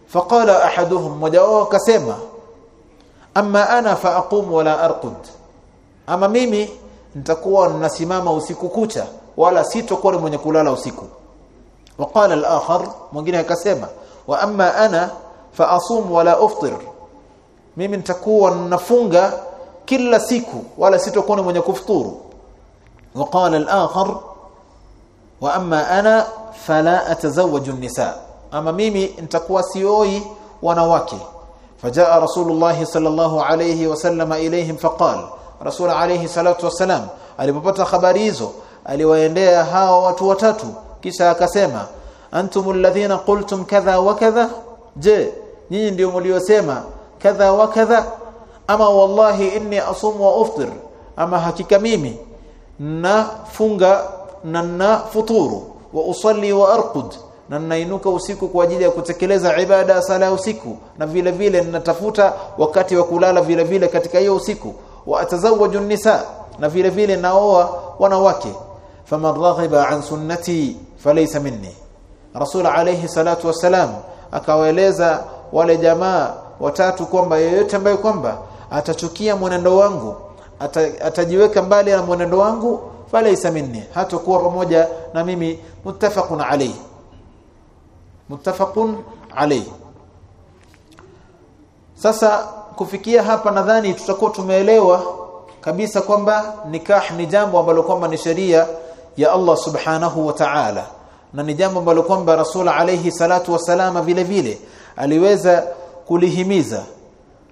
Faqala ahaduhum mmoja wao akasema amma ana faaqum wala arqud. Ama mimi nitakuwa nasimama usiku kucha wala sitokuwa mwenye kulala usiku. Waqala al-akhar mwingine akasema wa amma ana faasum wala uftir. Mimi nitakuwa nafunga kila siku wala sitokuwa mwenye kufuturu وقال الاخر واما انا فلا اتزوج النساء ama mimi nitakuwa sioi wanawake فجاء رسول الله صلى الله عليه وسلم اليهم فقال رسول عليه الصلاه والسلام alipopata habari hizo aliwaendea hao watu watatu kisha akasema antum alladhina qultum kadha wa kadha je nyinyi ndio mliosema kadha wa kadha Ama wallahi inni asumu wa uftir. Ama hakika mimi na funga na na futuru. Wa usalli wa arqud na nainuka usiku kwa ajili ya kutekeleza ibada sala usiku. Na vile vile ninatafuta wakati wa kulala vile vile katika hiyo usiku. Wa atazawaju nisa na vile vile naoa wanawake. Faman raghiba an sunnati falaysa minni. Rasul alayhi salatu wasalam akawaeleza wale jamaa watatu kwamba yeyote ambaye kwamba atachukia mwenendo wangu ata, atajiweka mbali na mwenendo wangu falaysa minni hatakuwa pamoja na mimi muttafaqun alayhi. Muttafaqun alayhi. Sasa kufikia hapa nadhani tutakuwa tumeelewa kabisa kwamba nikah ni jambo ambalo kwamba ni sheria ya Allah subhanahu wa ta'ala. Na ni jambo ambalo kwamba rasul alayhi salatu wasalama vile vile aliweza kulihimiza.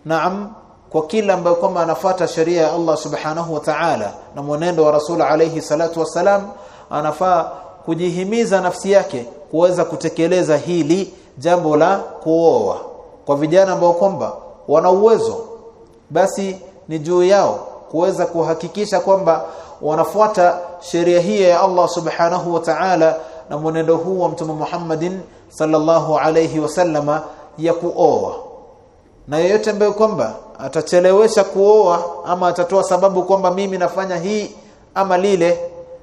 Naam kwa kila ambaye kwamba anafuata sheria ya Allah subhanahu wa ta'ala na mwenendo wa Rasul alayhi salatu wasalam anafaa kujihimiza nafsi yake kuweza kutekeleza hili jambo la kuoa. Kwa vijana ambao kwamba wana uwezo basi ni juu yao kuweza kuhakikisha kwamba wanafuata sheria hii ya Allah subhanahu wa ta'ala na mwenendo huu wa mtume Muhammadin sallallahu alayhi wasallama ya kuoa na yeyote ambaye kwamba atachelewesha kuoa ama atatoa sababu kwamba mimi nafanya hii ama lile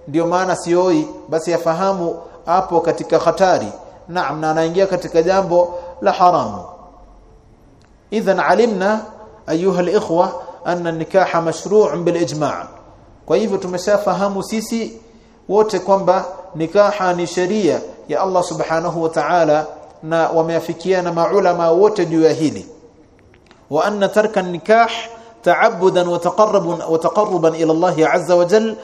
ndio maana sioi basi yafahamu hapo katika hatari. Naam na anaingia katika jambo la haramu. Idhan alimna ayuha alikhwa anna nikaha mashru'un bil ijma' kwa hivyo tumeshafahamu sisi wote kwamba nikaha ni sheria ya Allah subhanahu wa ta'ala na wameafikiana maulama wote juu ya hili wa anna tarka nikah ta'abbudan wa taqarruban wa taqarruban ila Allah azza wa jal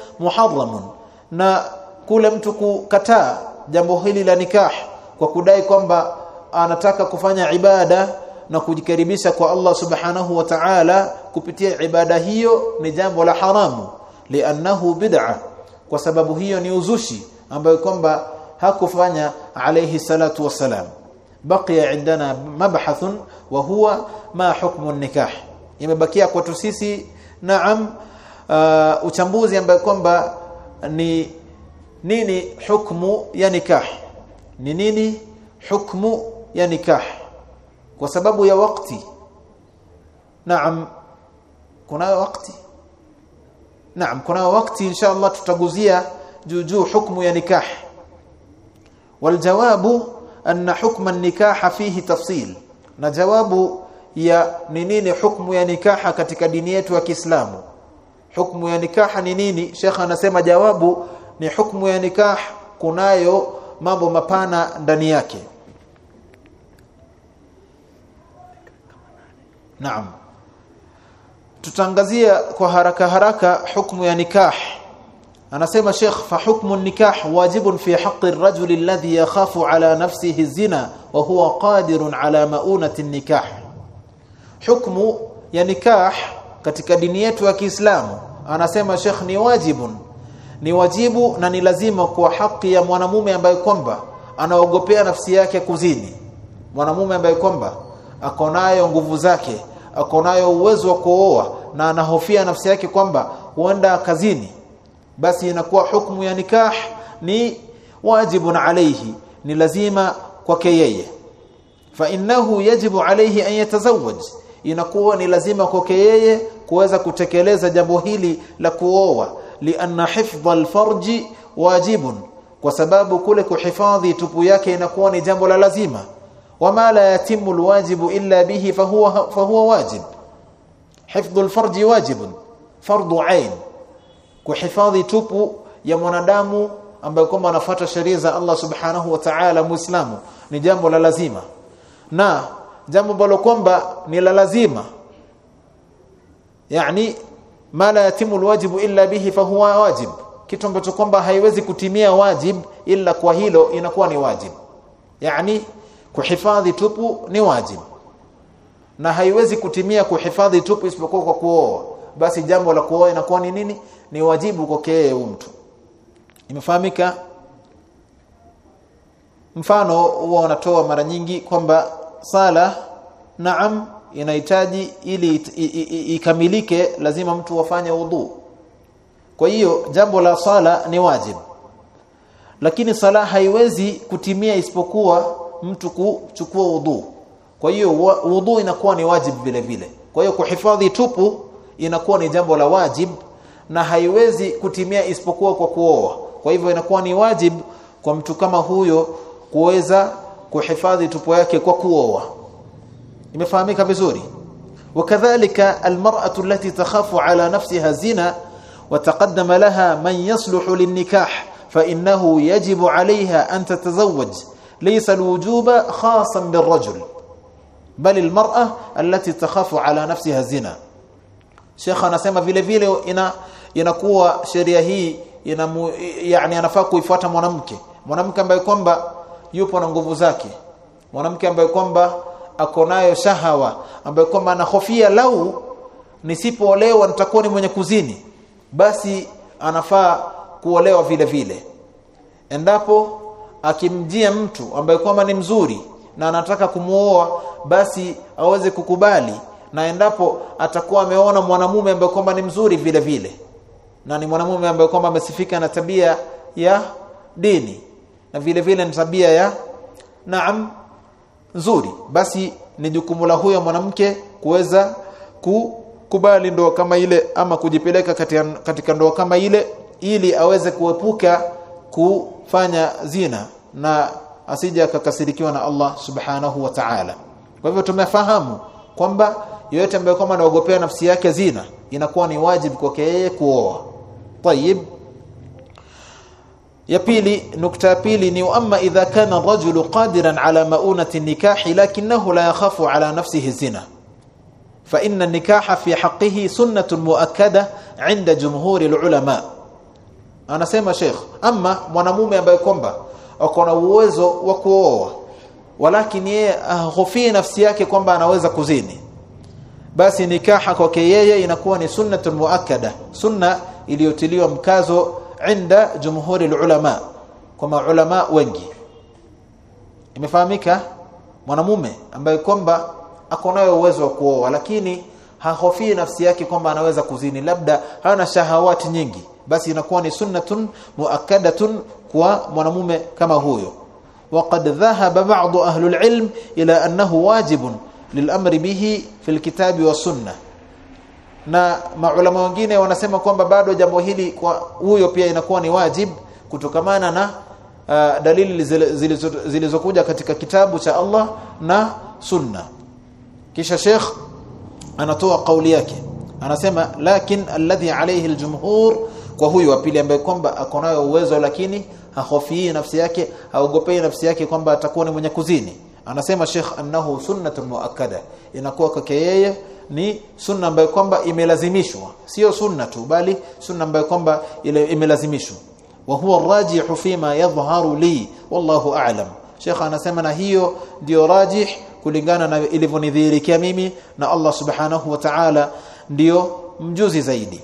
na kule mtu kukataa jambo hili la nikah kwa kudai kwamba anataka kufanya ibada na kujikaribisha kwa Allah subhanahu wa ta'ala kupitia ibada hiyo ni jambo la haramu li'annahu bid'a. Kwa sababu hiyo ni uzushi ambayo kwamba hakufanya alayhi salatu wassalam baqiya indana mabhathun wa huwa ma hukmu nikah. Imebakia kwetu sisi naam uh, uchambuzi ambayo kwamba ni nini hukmu ya nikah? Ni nini hukmu ya nikah? Kwa sababu ya wakati naam kuna wakati naam kuna wakati insha Allah tutaguzia juu juu hukmu ya nikah. Waljawabu anna hukma an-nikah fihi tafsil. Na jawabu ya ni nini hukmu ya nikaha katika dini yetu ya Kiislamu? Hukmu ya nikaha ni nini? Shekha anasema jawabu ni hukmu ya nikah kunayo mambo mapana ndani yake. Naam. Tutangazia kwa haraka haraka hukmu ya nikah anasema Sheikh fa hukmu nikah wajibun fi haqqi ar-rajul alladhi yakhafu ala nafsihi zina wa huwa qadirun ala maunati nikah. Hukmu ya nikah katika dini yetu ya Kiislamu anasema Sheikh ni wajibun. Ni wajibu na ni lazima kwa haki ya mwanamume ambaye kwamba anaogopea nafsi yake kuzini mwanamume ambaye kwamba akonayo nguvu zake akonayo uwezo wa kuoa na anahofia nafsi yake kwamba huenda kazini basi inakuwa hukumu ya nikah ni wajibun alayhi ni lazima kwake yeye. Fa innahu yajibu alayhi an yatazawwaj inakuwa ni lazima kwake yeye kuweza kutekeleza jambo hili la kuoa. Lianna hifdha alfarji wajibun kwa sababu kule kuhifadhi tupu yake inakuwa ni jambo la lazima. Wama la yatimu alwajibu illa bihi fahuwa fahuwa wajib. Hifdhu alfarji wajibun fardu ain kuhifadhi tupu ya mwanadamu ambaye kwamba anafuata sheria za Allah subhanahu wa ta'ala muislamu ni jambo la lazima. Na jambo ambalo kwamba ni la lazima yani ma la yatimu alwajibu illa bihi fahuwa wajib. Kitu ambacho kwamba haiwezi kutimia wajib ila kwa hilo inakuwa ni wajib. Yani kuhifadhi tupu ni wajib. Na haiwezi kutimia kuhifadhi tupu isipokuwa kwa kuoa. Basi jambo la kuoa inakuwa ni nini ni wajibu kwake yeye mtu. Imefahamika? Mfano huwa wanatoa mara nyingi kwamba sala naam inahitaji ili ikamilike lazima mtu afanye udhu kwa hiyo jambo la sala ni wajibu. Lakini sala haiwezi kutimia isipokuwa mtu kuchukua udhu kwa hiyo udhu inakuwa ni wajibu vile vile. Kwa hiyo kuhifadhi tupu inakuwa ni jambo la wajib na haiwezi kutimia isipokuwa kwa kuoa kwa hivyo inakuwa ni wajib kwa mtu kama huyo kuweza kuhifadhi tupu yake kwa kuoa imefahamika vizuri وكذلك المرأة التي تخاف على نفسها زنا وتقدم لها من يصلح للنكاح فإنه يجب عليها أن تتزوج ليس الوجوب خاصا بالرجل بل المرأة التي تخاف على نفسها زنا Sheikh anasema vile vile ina inakuwa sheria hii ina yani anafaa kuifuata mwanamke. Mwanamke ambaye kwamba yupo na nguvu zake. Mwanamke ambaye kwamba ako nayo shahawa ambaye kwamba anahofia lau nisipoolewa nitakuwa ni mwenye kuzini basi anafaa kuolewa vile vile. Endapo akimjia mtu ambaye kwamba ni mzuri na anataka kumuoa basi aweze kukubali na endapo atakuwa ameona mwanamume ambaye kwamba ni mzuri vile vile. Na ni mwanamume ambaye kwamba amesifika na tabia ya dini na vile vile ni tabia ya naam nzuri. Basi ni jukumu la huyo mwanamke kuweza kukubali ndoa kama ile ama kujipeleka katika, katika ndoa kama ile ili aweze kuepuka kufanya zina na asije akakasirikiwa na Allah subhanahu wa ta'ala. Kwa hivyo tumefahamu kwamba yoyote ambaye kwamba anaogopea nafsi yake zina inakuwa ni wajibu kwake yeye kuoa. Tayib ya pili nukta ya pili ni amma idha kana rajulu qadiran ala maunati nikahi lakinahu la yakhafu ala nafsihi zina. Fa inna nikaha fi haqqihi sunnatun muakkada inda jumhuri ulama. Anasema sheikh ama mwanamume ambaye kwamba ako uwezo wa kuoa walakini yeye ahofie nafsi yake kwamba anaweza kuzini basi nikaha kwake yeye inakuwa ni sunnatun muakkada sunna iliyotiliwa mkazo inda jumhuri ulama kwa maulama wengi imefahamika mwanamume ambaye kwamba ako nayo uwezo wa kuoa lakini hahofii nafsi yake kwamba anaweza kuzini labda hana shahawati nyingi basi inakuwa ni sunnatun muakkadatun kwa mwanamume kama huyo وقد ذهب بعض أهل العلم إلى أنه واجب lilamri bihi fil kitabi wa sunna na maulama wengine wanasema kwamba bado jambo hili kwa huyo pia inakuwa ni wajib kutokamana na uh, dalili zilizokuja zilizo katika kitabu cha Allah na sunna. Kisha Sheikh anatoa kauli yake. Anasema lakin alladhi alayhi aljumhur kwa huyu wa pili ambaye kwamba akonayo uwezo lakini hahofii nafsi yake haogopei nafsi yake kwamba atakuwa ni mwenye kuzini anasema Sheikh annahu sunnatun muakkada. Inakuwa kwake yeye ni sunna ambayo kwamba imelazimishwa. Sio sunna tu bali sunna ambayo kwamba imelazimishwa. Wa huwa rajihu fima yadhharu li wallahu a'lam. Sheikh anasema na hiyo ndio rajih kulingana na ilivyonidhihirikia mimi na Allah subhanahu wa ta'ala ndio mjuzi zaidi.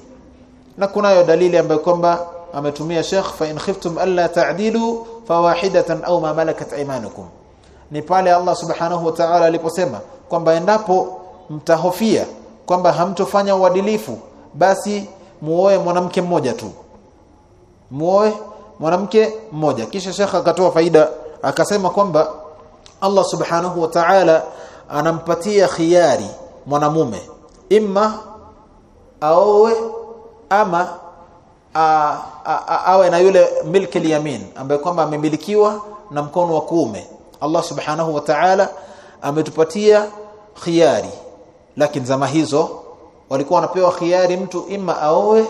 Na kunayo dalili ambayo kwamba ametumia Sheikh fa in khiftum alla ta'dilu fawahidatan aw ma malakat aymanukum ni pale Allah subhanahu wa ta'ala aliposema kwamba endapo mtahofia kwamba hamtofanya uadilifu basi muoe mwanamke mmoja tu. Muoe mwanamke mmoja. Kisha shekha akatoa faida akasema kwamba Allah subhanahu wa ta'ala anampatia khiari mwanamume imma aoe ama a, a, a, awe na yule milki yamin ambaye kwamba amemilikiwa na mkono wa kuume Allah subhanahu wa ta'ala ametupatia khiari lakini zama hizo walikuwa wanapewa khiari mtu ima aoe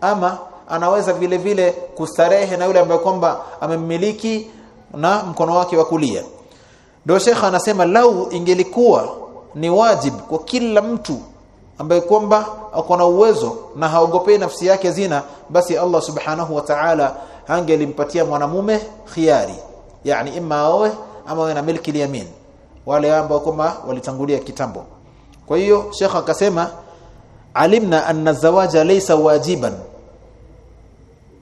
ama anaweza vile vile kustarehe na yule ambaye kwamba amemmiliki na mkono wake wa kulia. Ndio shekha anasema lau ingelikuwa ni wajib kwa kila mtu ambaye kwamba ako na uwezo na haogopei nafsi yake zina basi Allah subhanahu wa ta'ala angelimpatia mwanamume khiari yani ima aoe ama awe na milki yamin wale ambao kwamba walitangulia kitambo kwa hiyo shekha akasema alimna anna zawaja laysa wajiban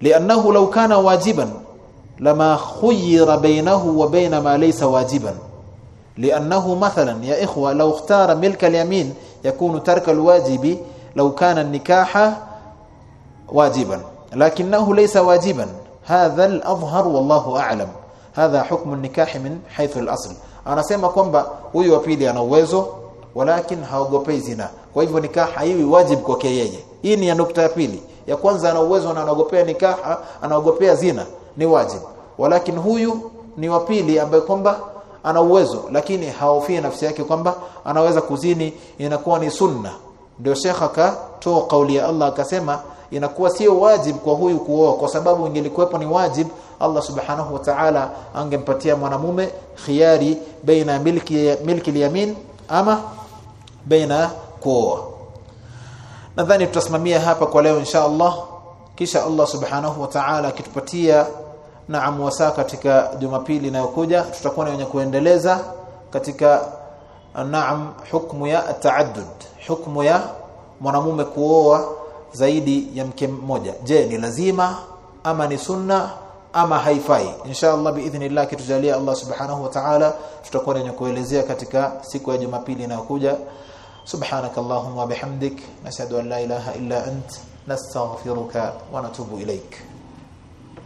li'annahu law kana wajiban lama khuyira bainahu wa baina ma laysa wajiban لانه مثلا يا اخوه لو اختار ملك اليمين يكون ترك الواجب لو كان النكاح واجبا لكنه ليس واجبا هذا الاظهر والله اعلم hadha hukmu nikahi min haythu al-asl. Anasema kwamba huyu wa pili ana uwezo walakin haogopei zina. Kwa hivyo nikah haiwi wajib kwa yeye. Hii ni ya nukta ya pili. Ya kwanza ana uwezo na anaogopea nikah anaogopea zina. Ni wajib. Walakin huyu ni wa pili ambaye kwamba ana uwezo lakini haofia nafsi yake kwamba anaweza kuzini. Inakuwa ni sunna. Ndio shekha akatoa kauli ya Allah akasema inakuwa sio wajib kwa huyu kuoa kwa sababu ingelikuwepo ni wajib Allah subhanahu wa ta'ala angempatia mwanamume khiari baina milki milki yamin ama baina kuoa. Nadhani tutasimamia hapa kwa leo insha Allah. Kisha Allah subhanahu wa ta'ala akitupatia naam wasa katika jumapili inayokuja tutakuwa na wenye kuendeleza katika naam hukumu ya taaddud hukumu ya mwanamume kuoa zaidi ya mke mmoja. Je ni lazima ama ni sunna ama haifai. Insha Allah biidhnillah kitujalia Allah subhanahu wa ta'ala tutakuwa na kuelezea katika siku ya Jumapili inayokuja. Subhanakallahumma bihamdik nashhadu an la ilaha illa ant nastaghfiruka wa natubu ilaik